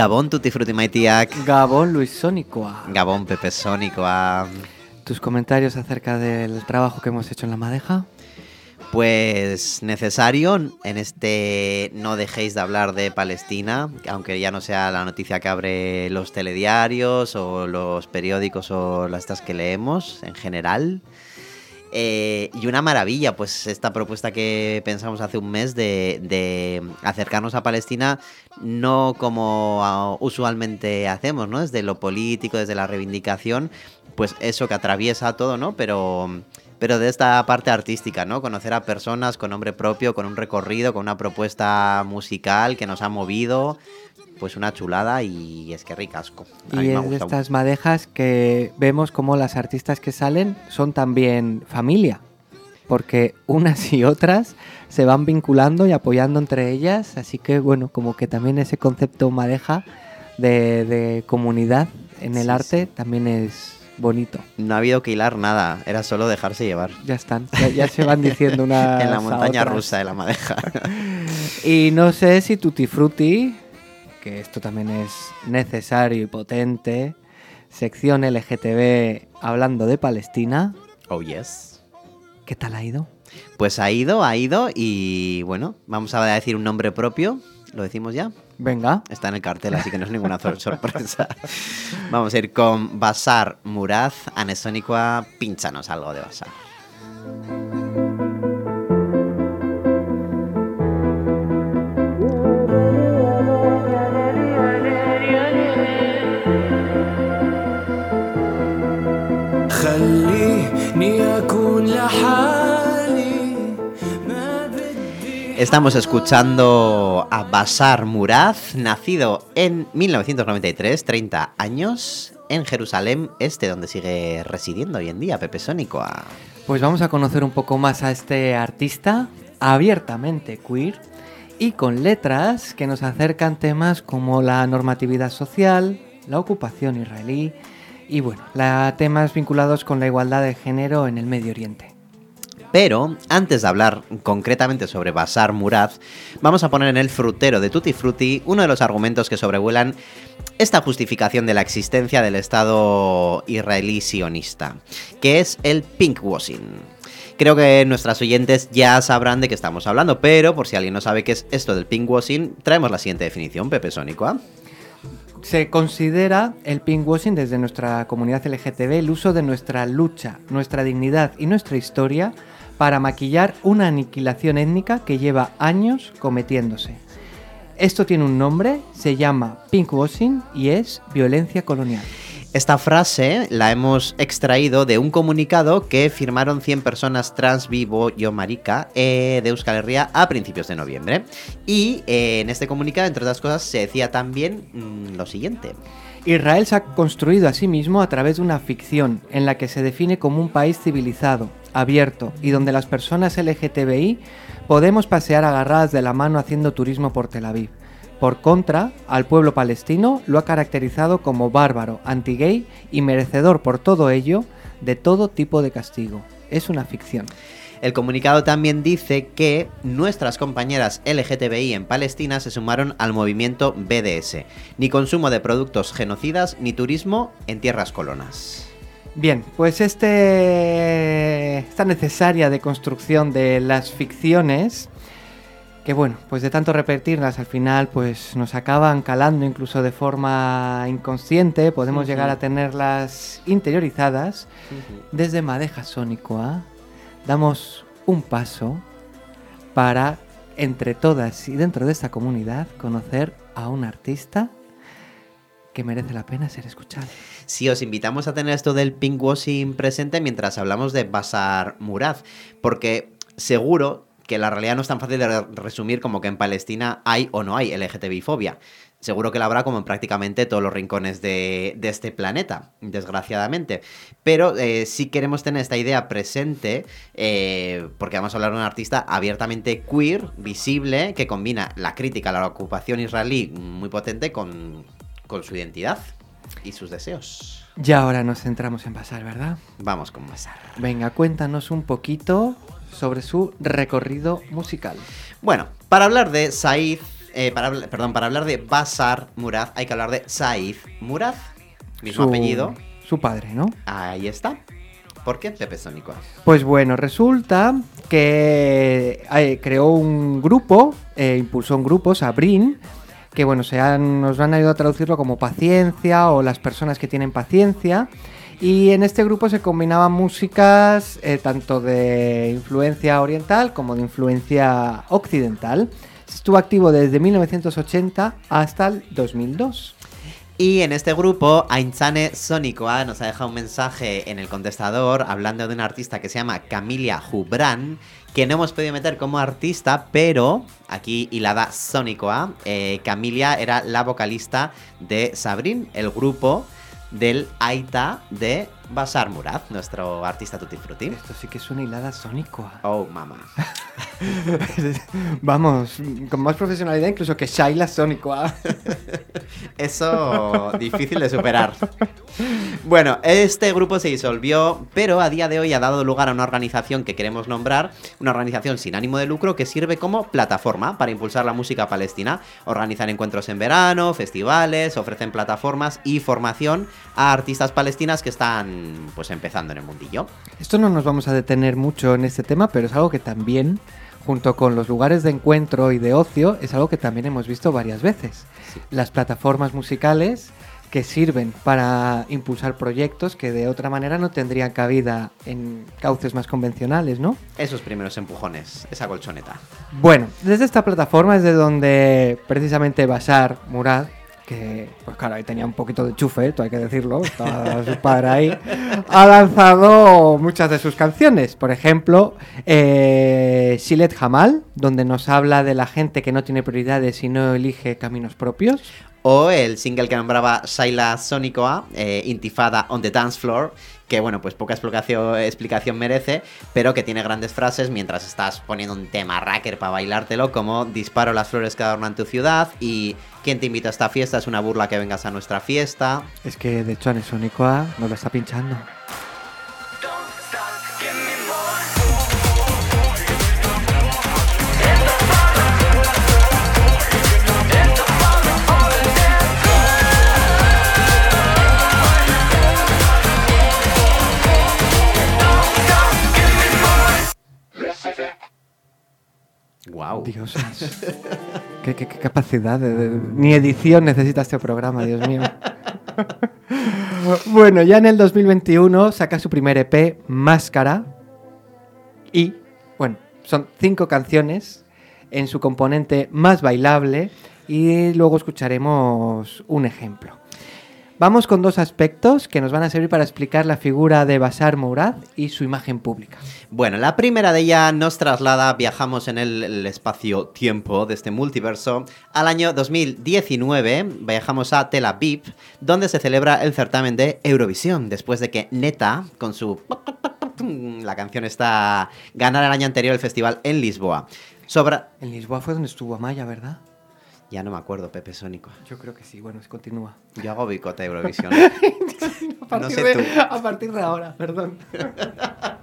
Gabón Tutti Frutti Maitiak. Gabón Luis Sónicoa. Gabón Pepe Sónicoa. ¿Tus comentarios acerca del trabajo que hemos hecho en la madeja? Pues necesario en este no dejéis de hablar de Palestina, aunque ya no sea la noticia que abre los telediarios o los periódicos o las que leemos en general. Eh, y una maravilla, pues esta propuesta que pensamos hace un mes de, acercarnos a Palestina, no como ah, usualmente hacemos, ¿no? Desde lo político, desde la reivindicación, pues eso que atraviesa todo, ¿no? Pero, pero de esta parte artística, ¿no? Conocer a personas con nombre propio, con un recorrido, con una propuesta musical que nos ha movido, pues una chulada y es que ricasco. A mí Y ha es de estas madejas que vemos como las artistas que salen son también familia, porque unas y otras se van vinculando y apoyando entre ellas, así que bueno, como que también ese concepto madeja de, de comunidad en el Sí, arte también es bonito. No ha habido que hilar nada, era solo dejarse llevar. Ya están, ya, ya se van diciendo una en la montaña rusa de la madeja. Y no sé si Tutti Frutti, que esto también es necesario y potente, sección LGTB hablando de Palestina, oh yes. ¿qué tal ha ido? Pues ha ido, ha ido y bueno, vamos a decir un nombre propio. ¿Lo decimos ya? Venga. Está en el cartel, así que no es ninguna sor- sorpresa. Vamos a ir con Basar Muraz, Anesónicoa, pínchanos algo de Basar. Estamos escuchando a Basar Muraz, nacido en 1993, 30 años, en Jerusalén Este, donde sigue residiendo hoy en día Pepe Sónicoa. Pues vamos a conocer un poco más a este artista abiertamente queer y con letras que nos acercan temas como la normatividad social, la ocupación israelí y bueno, temas vinculados con la igualdad de género en el Medio Oriente. Pero antes de hablar concretamente sobre Basar Muraz, vamos a poner en el frutero de Tutti Frutti uno de los argumentos que sobrevuelan esta justificación de la existencia del Estado israelí sionista, que es el pinkwashing. Creo que nuestras oyentes ya sabrán de qué estamos hablando, pero por si alguien no sabe qué es esto del pinkwashing, traemos la siguiente definición, Pepe Sónico. Se considera el pinkwashing desde nuestra comunidad LGTB el uso de nuestra lucha, nuestra dignidad y nuestra historia para maquillar una aniquilación étnica que lleva años cometiéndose. Esto tiene un nombre, se llama pinkwashing y es violencia colonial. Esta frase la hemos extraído de un comunicado que firmaron 100 personas trans, vivo, yo, marica, eh, de Euskal Herria a principios de noviembre. Y eh, en este comunicado, entre otras cosas, se decía también mm, lo siguiente. Israel se ha construido a sí mismo a través de una ficción en la que se define como un país civilizado, abierto y donde las personas LGTBI podemos pasear agarradas de la mano haciendo turismo por Tel Aviv. Por contra, al pueblo palestino lo ha caracterizado como bárbaro, anti-gay y merecedor por todo ello de todo tipo de castigo. Es una ficción. El comunicado también dice que nuestras compañeras LGTBI en Palestina se sumaron al movimiento BDS. Ni consumo de productos genocidas ni turismo en tierras colonas. Bien, pues este esta necesaria deconstrucción de las ficciones que bueno, pues de tanto repetirlas al final pues nos acaban calando incluso de forma inconsciente, podemos llegar a tenerlas interiorizadas. Desde Madeja Sónicoa damos un paso para entre todas y dentro de esta comunidad conocer a un artista que merece la pena ser escuchado. Sí, os invitamos a tener esto del pinkwashing presente mientras hablamos de Basar Muraz, porque seguro que la realidad no es tan fácil de re- resumir como que en Palestina hay o no hay LGTBI-fobia. Seguro que la habrá como en prácticamente todos los rincones de, este planeta, desgraciadamente. Pero eh, sí queremos tener esta idea presente, eh, porque vamos a hablar de un artista abiertamente queer, visible, que combina la crítica a la ocupación israelí muy potente con su identidad y sus deseos. Y ahora nos centramos en Basar, ¿verdad? Vamos con Basar. Venga, cuéntanos un poquito sobre su recorrido musical. Bueno, para hablar de Said, eh, para, perdón, para hablar de Basar Murad, hay que hablar de Said Murad, mismo Su- apellido. Su padre, ¿no? Ahí está. ¿Por qué Pepe Sónico? Pues bueno, resulta que eh, creó un grupo, eh, impulsó un grupo, Sabrin, que bueno, se han, nos han ayudado a traducirlo como paciencia o las personas que tienen paciencia. Y en este grupo se combinaban músicas eh, tanto de influencia oriental como de influencia occidental. Estuvo activo desde 1980 hasta el 2002. Y en este grupo, Ainzane Sónicoa nos ha dejado un mensaje en el contestador hablando de una artista que se llama Camilia Jubran, que no hemos podido meter como artista, pero aquí hilada Sónicoa, eh, Camilia era la vocalista de Sabrin, el grupo del Aita de Basar Murad, nuestro artista Tutti Frutti. Esto sí que es una hilada Sónicoa. Oh, mamá. Vamos, con más profesionalidad incluso que Shaila Sónicoa. Eso difícil de superar. Bueno, este grupo se disolvió, pero a día de hoy ha dado lugar a una organización que queremos nombrar, una organización sin ánimo de lucro que sirve como plataforma para impulsar la música palestina. Organizan encuentros en verano, festivales, ofrecen plataformas y formación a artistas palestinas que están pues empezando en el mundillo. Esto no nos vamos a detener mucho en este tema, pero es algo que también, junto con los lugares de encuentro y de ocio, es algo que también hemos visto varias veces. Las plataformas musicales que sirven para impulsar proyectos que de otra manera no tendrían cabida en cauces más convencionales, ¿no? Esos primeros empujones, esa colchoneta. Bueno, desde esta plataforma es de donde precisamente Basar Murad, que pues claro, ahí tenía un poquito de chufe, hay que decirlo, estaba su padre ahí, ha lanzado muchas de sus canciones. Por ejemplo, eh, Shilet Hamal, donde nos habla de la gente que no tiene prioridades y no elige caminos propios. O el single que nombraba Shaila Sónicoa, eh, Intifada on the Dance Floor, que bueno, pues poca explicación, merece, pero que tiene grandes frases mientras estás poniendo un tema racker para bailártelo, como disparo las flores que adornan tu ciudad y ¿quién te invita a esta fiesta? Es una burla que vengas a nuestra fiesta. Es que de hecho Anne Sónicoa nos lo está pinchando. Wow. Dios. ¿Qué, qué- qué capacidad de, de- Ni edición necesita este programa, Dios mío. bueno, ya en el 2021 saca su primer EP, Máscara. Y, bueno, son cinco canciones en su componente más bailable. Y luego escucharemos un ejemplo. Vamos con dos aspectos que nos van a servir para explicar la figura de Basar Mourad y su imagen pública. Bueno, la primera de ellas nos traslada, viajamos en el, el espacio-tiempo de este multiverso, al año 2019, viajamos a Tel Aviv, donde se celebra el certamen de Eurovisión, después de que Neta, con su... La canción está... ganara el año anterior el festival en Lisboa. Sobra... En Lisboa fue donde estuvo Amaya, ¿verdad? Ya no me acuerdo, Pepe Sónico. Yo creo que sí, bueno, continúa. Yo hago boicot a Eurovisión. A partir, sé de, a partir de ahora, perdón.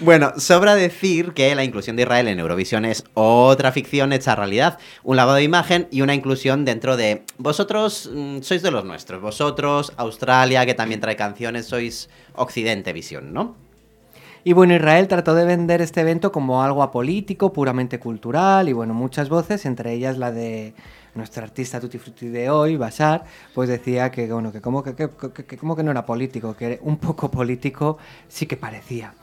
Bueno, sobra decir que la inclusión de Israel en Eurovisión es otra ficción hecha realidad, un lavado de imagen y una inclusión dentro de vosotros mm, sois de los nuestros, vosotros, Australia, que también trae canciones, sois Occidente Visión, ¿no? Y bueno, Israel trató de vender este evento como algo apolítico, puramente cultural, y bueno, muchas voces, entre ellas la de nuestro artista Tutti Frutti de hoy, Bashar, pues decía que, bueno, que como que como que no era político, que un poco político sí que parecía.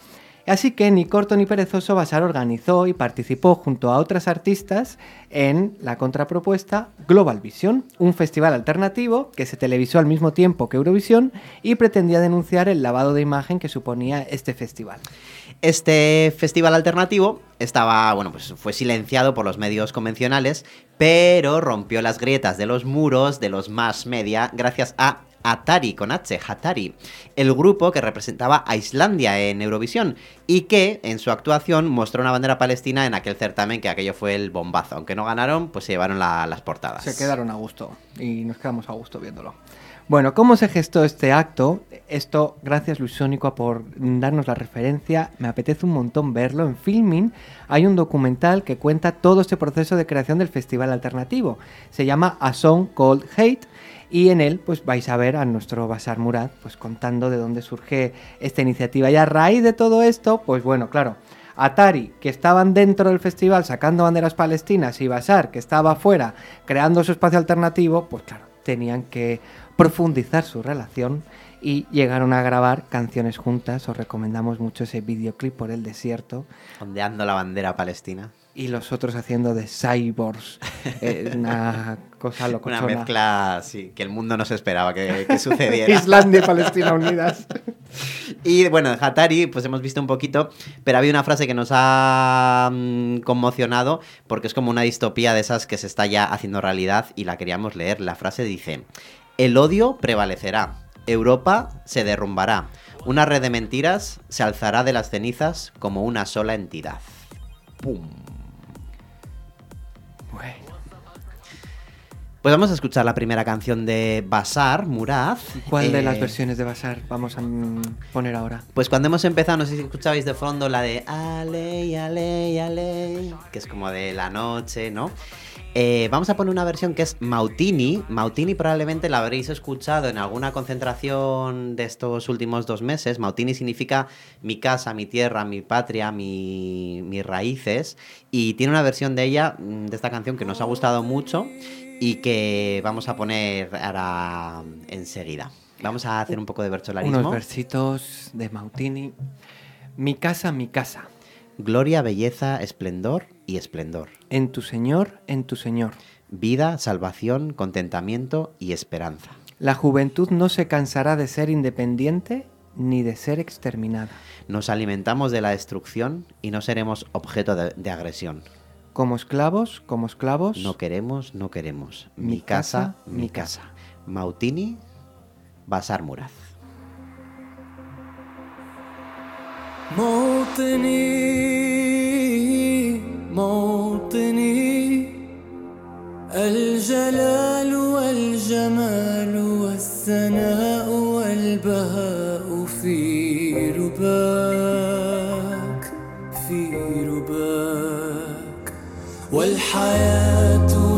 Así que ni corto ni perezoso, Bashar organizó y participó junto a otras artistas en la contrapropuesta Global Vision, un festival alternativo que se televisó al mismo tiempo que Eurovisión y pretendía denunciar el lavado de imagen que suponía este festival. Este festival alternativo estaba, bueno, pues fue silenciado por los medios convencionales, pero rompió las grietas de los muros de los más media gracias a Atari con H, Hatari, el grupo que representaba a Islandia en Eurovisión y que en su actuación mostró una bandera palestina en aquel certamen que aquello fue el bombazo. Aunque no ganaron, pues se llevaron la- las portadas. Se quedaron a gusto y nos quedamos a gusto viéndolo. Bueno, ¿cómo se gestó este acto? Esto, gracias Luis Sónico por darnos la referencia. Me apetece un montón verlo. En Filming hay un documental que cuenta todo este proceso de creación del festival alternativo. Se llama A Song Called Hate y en él pues vais a ver a nuestro Basar Murad pues contando de dónde surge esta iniciativa. Y a raíz de todo esto, pues bueno, claro, Atari, que estaban dentro del festival sacando banderas palestinas, y Basar, que estaba afuera creando su espacio alternativo, pues claro, tenían que profundizar su relación y llegaron a grabar canciones juntas. Os recomendamos mucho ese videoclip por el desierto. Ondeando la bandera palestina. Y los otros haciendo de cyborgs. eh, una cosa Una locochona. mezcla, sí, que el mundo no se esperaba que, que sucediera. Islandia y Palestina unidas. Y bueno, de Hatari, pues hemos visto un poquito, pero había una frase que nos ha mm, conmocionado porque es como una distopía de esas que se está ya haciendo realidad y la queríamos leer. La frase dice: El odio prevalecerá, Europa se derrumbará, una red de mentiras se alzará de las cenizas como una sola entidad. ¡Pum! Pues vamos a escuchar la primera canción de Basar, Murad. ¿Cuál de Eh, las versiones de Basar vamos a poner ahora? Pues cuando hemos empezado, no sé si escuchabais de fondo la de Ale, Ale, Ale, que es como de la noche, ¿no? Eh, vamos a poner una versión que es Mautini. Mautini probablemente la habréis escuchado en alguna concentración de estos últimos dos meses. Mautini significa mi casa, mi tierra, mi patria, mi- mis raíces. Y tiene una versión de ella, mm, de esta canción, que nos ha gustado mucho y que vamos a poner ahora enseguida. Vamos a hacer un poco de bercholarismo. Unos versitos de Mautini. Mi casa, mi casa. Gloria, belleza, esplendor y esplendor. En tu Señor, en tu Señor. Vida, salvación, contentamiento y esperanza. La juventud no se cansará de ser independiente ni de ser exterminada. Nos alimentamos de la destrucción y no seremos objeto de, de agresión. Como esclavos, como esclavos. No queremos, no queremos. Mi, Mi casa, casa, mi mi casa. Mautini, Basar Muraz. موطني موطني الجلال والجمال والثناء والبهاء في رباك والحياة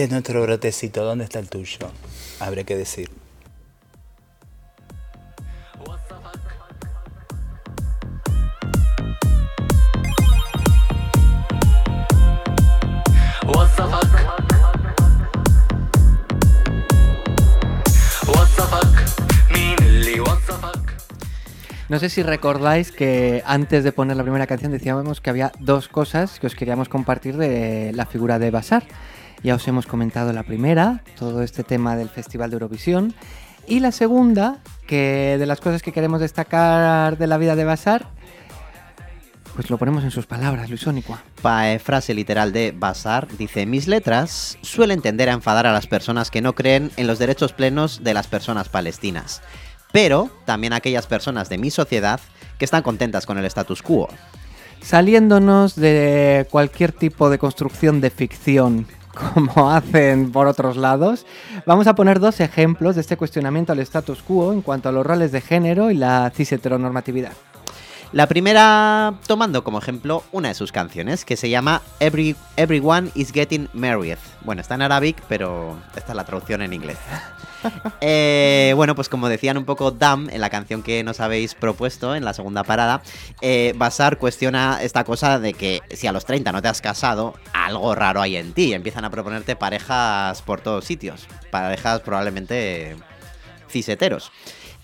Este es nuestro brotecito, ¿dónde está el tuyo? Habrá que decir. No sé si recordáis que antes de poner la primera canción decíamos que había dos cosas que os queríamos compartir de la figura de Basar. Ya os hemos comentado la primera, todo este tema del Festival de Eurovisión. Y la segunda, que de las cosas que queremos destacar de la vida de Basar, pues lo ponemos en sus palabras, Luis Onicua. Pa- eh, frase literal de Basar dice: Mis letras suelen tender a enfadar a las personas que no creen en los derechos plenos de las personas palestinas, pero también a aquellas personas de mi sociedad que están contentas con el status quo. Saliéndonos de cualquier tipo de construcción de ficción, como hacen por otros lados, vamos a poner dos ejemplos de este cuestionamiento al status quo en cuanto a los roles de género y la cis-heteronormatividad. La primera tomando como ejemplo una de sus canciones que se llama Every, Everyone is Getting Married. Bueno, está en Arabic, pero esta es la traducción en inglés. Eh, bueno, pues como decían un poco Dam en la canción que nos habéis propuesto en la segunda parada, eh, Basar cuestiona esta cosa de que si a los 30 no te has casado, algo raro hay en ti. Empiezan a proponerte parejas por todos sitios. Parejas probablemente ciseteros.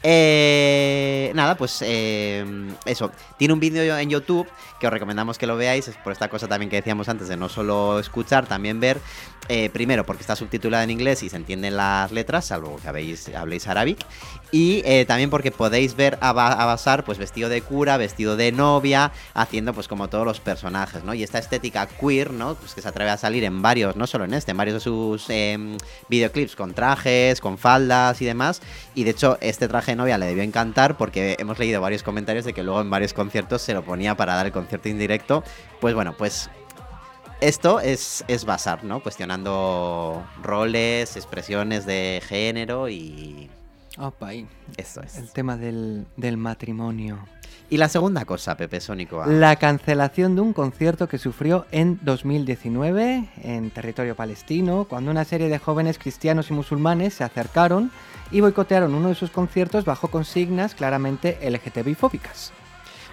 Eh, nada, pues eh, eso. Tiene un vídeo en YouTube que os recomendamos que lo veáis. Es por esta cosa también que decíamos antes de no solo escuchar, también ver. Eh, primero, porque está subtitulada en inglés y se entienden las letras, salvo que habéis, habléis arábic. Y eh, también porque podéis ver a, Ba- a Basar pues vestido de cura, vestido de novia, haciendo pues como todos los personajes, ¿no? Y esta estética queer, ¿no? Pues que se atreve a salir en varios, no solo en este, en varios de sus em, videoclips con trajes, con faldas y demás. Y de hecho, este traje de novia le debió encantar porque hemos leído varios comentarios de que luego en varios conciertos se lo ponía para dar el concierto indirecto. Pues bueno, pues esto es, es Basar, ¿no? Cuestionando roles, expresiones de género y... Opa, ahí. Esto es. El tema del, del matrimonio. Y la segunda cosa, Pepe Sónico. ah, La cancelación de un concierto que sufrió en 2019 en territorio palestino, cuando una serie de jóvenes cristianos y musulmanes se acercaron y boicotearon uno de sus conciertos bajo consignas claramente LGTBI-fóbicas,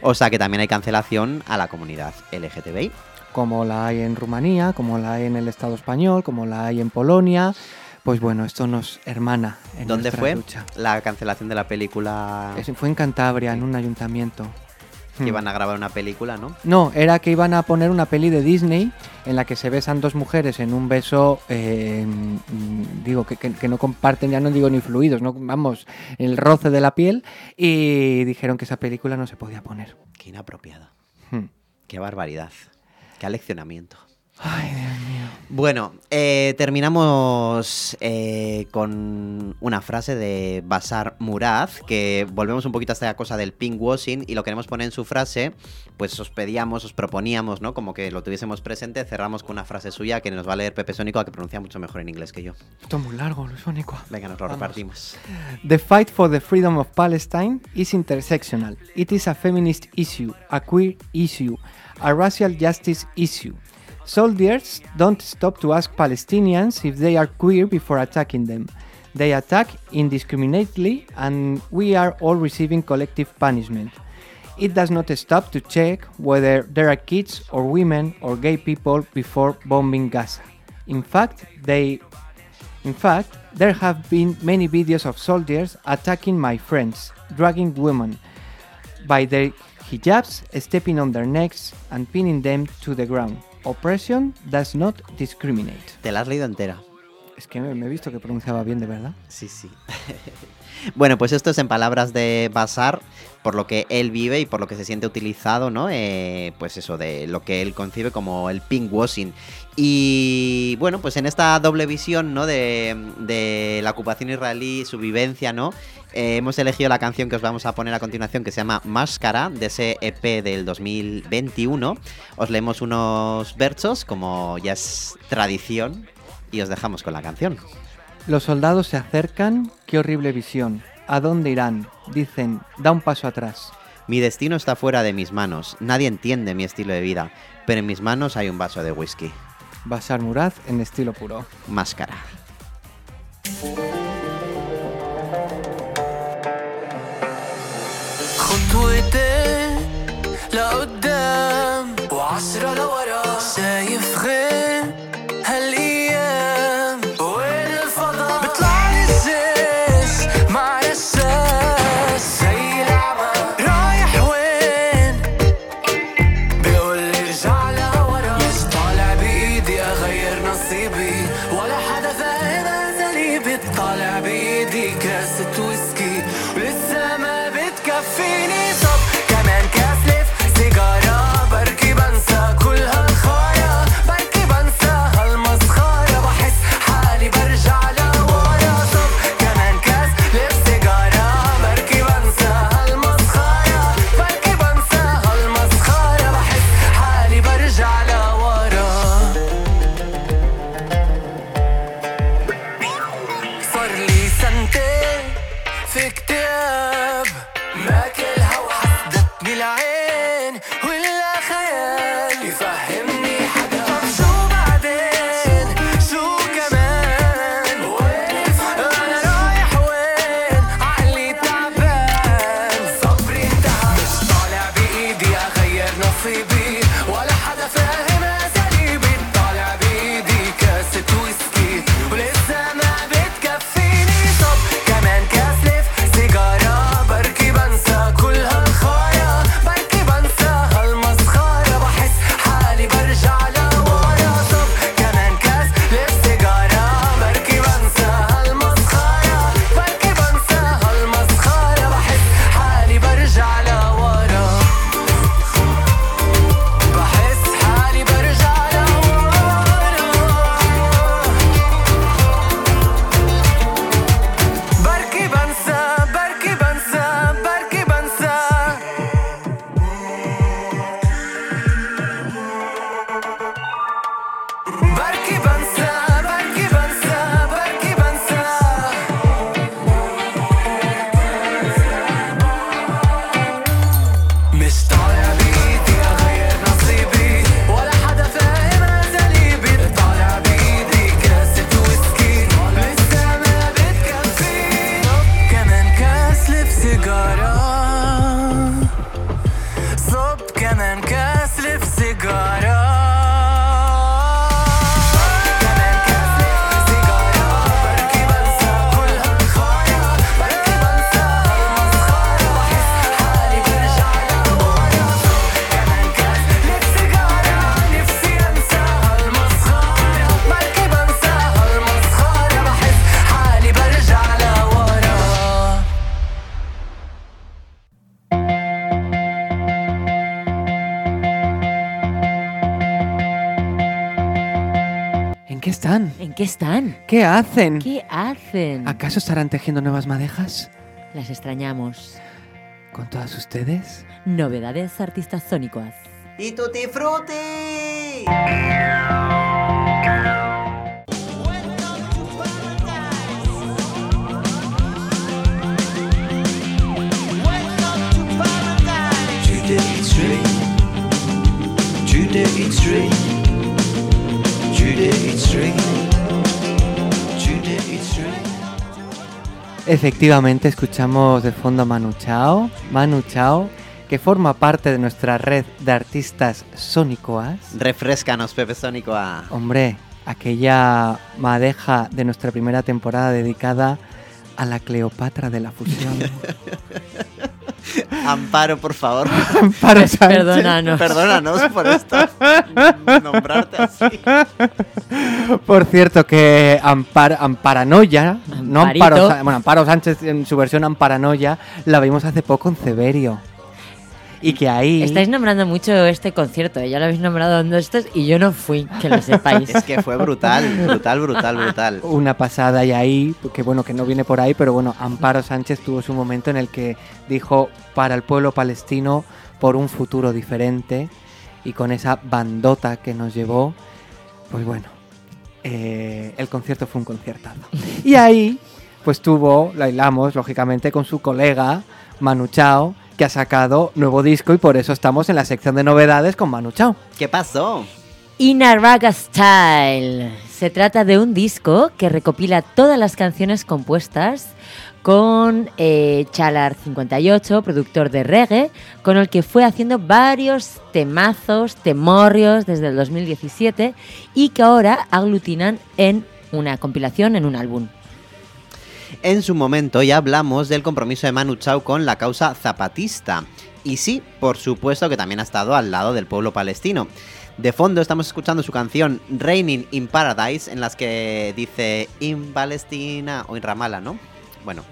O sea que también hay cancelación a la comunidad LGTBI. como la hay en Rumanía, como la hay en el Estado español, como la hay en Polonia. Pues bueno, esto nos hermana en ¿Dónde fue lucha. la cancelación de la película? Fue en Cantabria, en un ayuntamiento. Que Hmm. iban a grabar una película, ¿no? No, era que iban a poner una peli de Disney en la que se besan dos mujeres en un beso, eh, mm, digo, que, que- que no comparten, ya no digo ni fluidos, no vamos, el roce de la piel, y dijeron que esa película no se podía poner. Qué inapropiada. Hmm. Qué barbaridad. Qué aleccionamiento. Ay, Dios mío. Bueno, eh, terminamos eh, con una frase de Basar Murad, que volvemos un poquito a esta cosa del pinkwashing y lo queremos poner en su frase, pues os pedíamos, os proponíamos, ¿no? Como que lo tuviésemos presente, cerramos con una frase suya que nos va a leer Pepe Sónico, a que pronuncia mucho mejor en inglés que yo. Esto es muy largo, Luis Ónico. Venga, nos lo Vamos. repartimos. The fight for the freedom of Palestine is intersectional. It is a feminist issue, a queer issue, a racial justice issue. Soldiers don't stop to ask Palestinians if they are queer before attacking them. They attack indiscriminately, and we are all receiving collective punishment. It does not stop to check whether there are kids or women or gay people before bombing Gaza. In fact, they in fact, there have been many videos of soldiers attacking my friends, dragging women by their hijabs, stepping on their necks, and pinning them to the ground. Oppression does not discriminate. Te la has leído entera. Es que me, me he visto que pronunciaba bien, de verdad. Sí, sí. bueno, pues esto es en palabras de Basar, por lo que él vive y por lo que se siente utilizado, ¿no? Eh, pues eso, de lo que él concibe como el pinkwashing. Y bueno, pues en esta doble visión, ¿no? De, de la ocupación israelí, su vivencia, ¿no? Eh, hemos elegido la canción que os vamos a poner a continuación, que se llama Máscara, de ese EP del 2021. Os leemos unos versos, como ya es tradición, y os dejamos con la canción. Los soldados se acercan, qué horrible visión. ¿A dónde irán? Dicen, da un paso atrás. Mi destino está fuera de mis manos. Nadie entiende mi estilo de vida, pero en mis manos hay un vaso de whisky. Bashar Murad en estilo puro. Máscara. خطوتين لقدام وعشرة لورا شايف غير qué están? ¿Qué hacen? ¿Qué hacen? ¿Acaso estarán tejiendo nuevas madejas? Las extrañamos. ¿Con todas ustedes? Novedades artistas sónicos. ¡Y tutti frutti! Efectivamente, escuchamos de fondo a Manu Chao. Manu Chao, que forma parte de nuestra red de artistas sónicoas. Refrescanos, Pepe Sónico A. Hombre, aquella madeja de nuestra primera temporada dedicada a la Cleopatra de la fusión. Amparo, por favor. Amparo Sánchez. Perdónanos. Perdónanos por esto. Nombrarte así. Por cierto, que Ampar, Amparanoia, no. Amparo, bueno, Amparo Sánchez en su versión Amparanoia, la vimos hace poco en Severio. Y que ahí. Estáis nombrando mucho este concierto, ¿eh? ya lo habéis nombrado dos estos y yo no fui, que lo sepáis. Es que fue brutal, brutal, brutal, brutal. una pasada y ahí, que bueno, que no viene por ahí, pero bueno, Amparo Sánchez tuvo su momento en el que dijo para el pueblo palestino por un futuro diferente y con esa bandota que nos llevó, pues bueno, eh, el concierto fue un conciertazo. Y ahí, pues tuvo, la hilamos, lógicamente, con su colega Manu Chao, que ha sacado nuevo disco y por eso estamos en la sección de novedades con Manu Chao. ¿Qué pasó? In a Raga Style. Se trata de un disco que recopila todas las canciones compuestas con eh, Chalar 58, productor de reggae, con el que fue haciendo varios temazos, temorrios desde el 2017 y que ahora aglutinan en una compilación, en un álbum. En su momento ya hablamos del compromiso de Manu Chao con la causa zapatista. Y sí, por supuesto que también ha estado al lado del pueblo palestino. De fondo estamos escuchando su canción Raining in Paradise, en las que dice In Palestina o in Ramallah, ¿no? Bueno.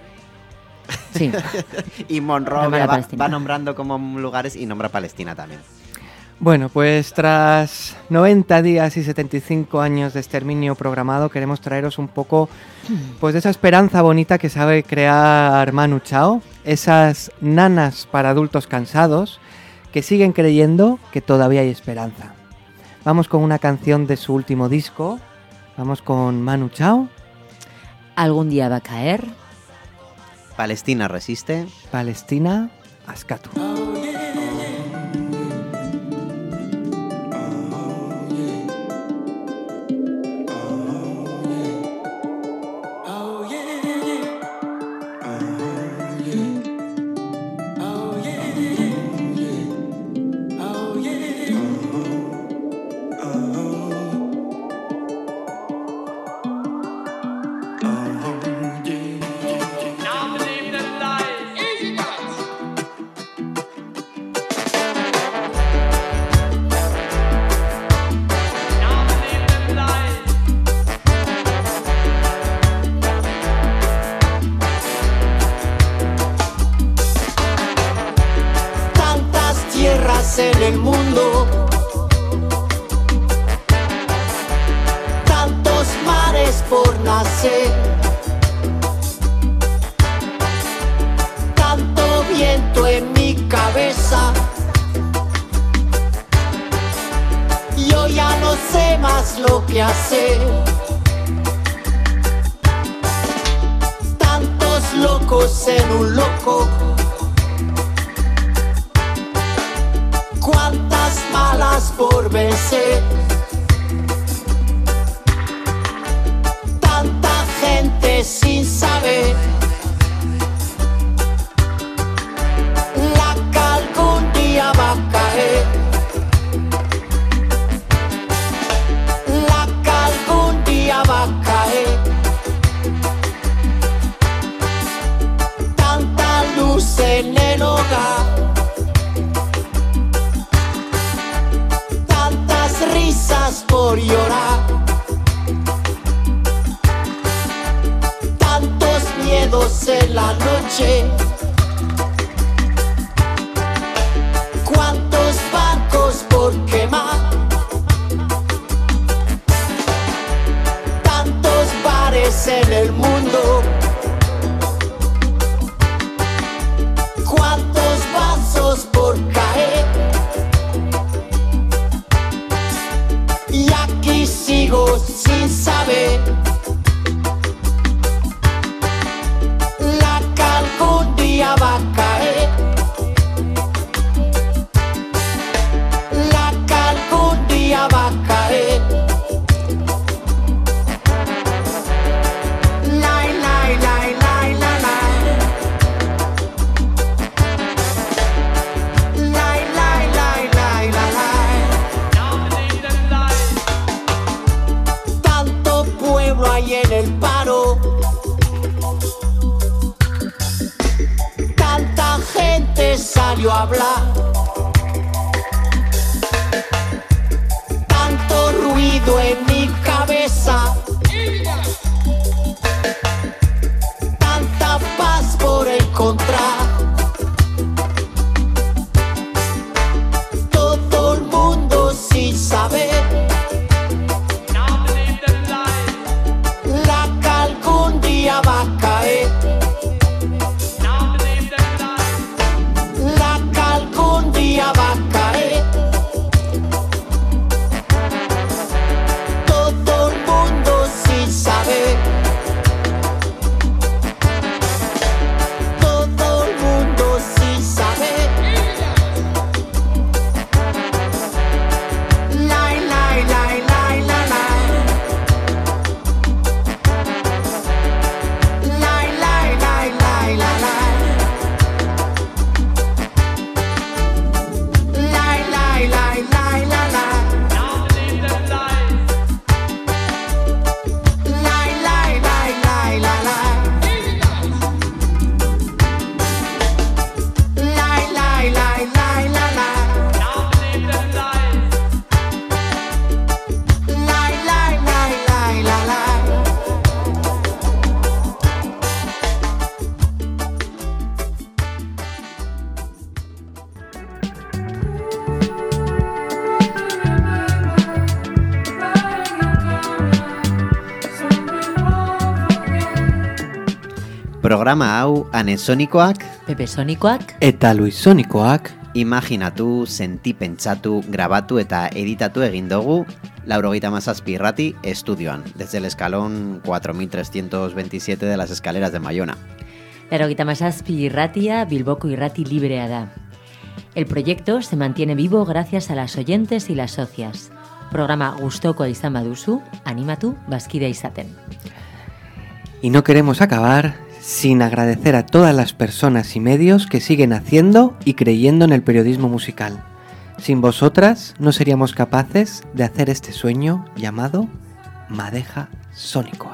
Sí. y Monrovia va nombrando como lugares y nombra Palestina también. Bueno, pues tras 90 días y 75 años de exterminio programado, queremos traeros un poco pues de esa esperanza bonita que sabe crear Manu Chao, esas nanas para adultos cansados que siguen creyendo que todavía hay esperanza. Vamos con una canción de su último disco, vamos con Manu Chao, ¿Algún día va a caer? Palestina resiste. Palestina, Ascatu. Programa hau anesonikoak, Pepe Sonikoak, Eta Luis Sonikoak, imaginatu, senti pentsatu, grabatu eta editatu egin dugu laurogeita mazazpi irrati estudioan, desde el escalón 4327 de las escaleras de Mayona. Laroguita Masazpi Irratia, Bilboko Irrati Librea da. El proyecto se mantiene vivo gracias a las oyentes y las socias. Programa gustoko izan baduzu, animatu bazkidea izaten. Y no queremos acabar sin agradecer a todas las personas y medios que siguen haciendo y creyendo en el periodismo musical. Sin vosotras no seríamos capaces de hacer este sueño llamado Madeja Sónicoa.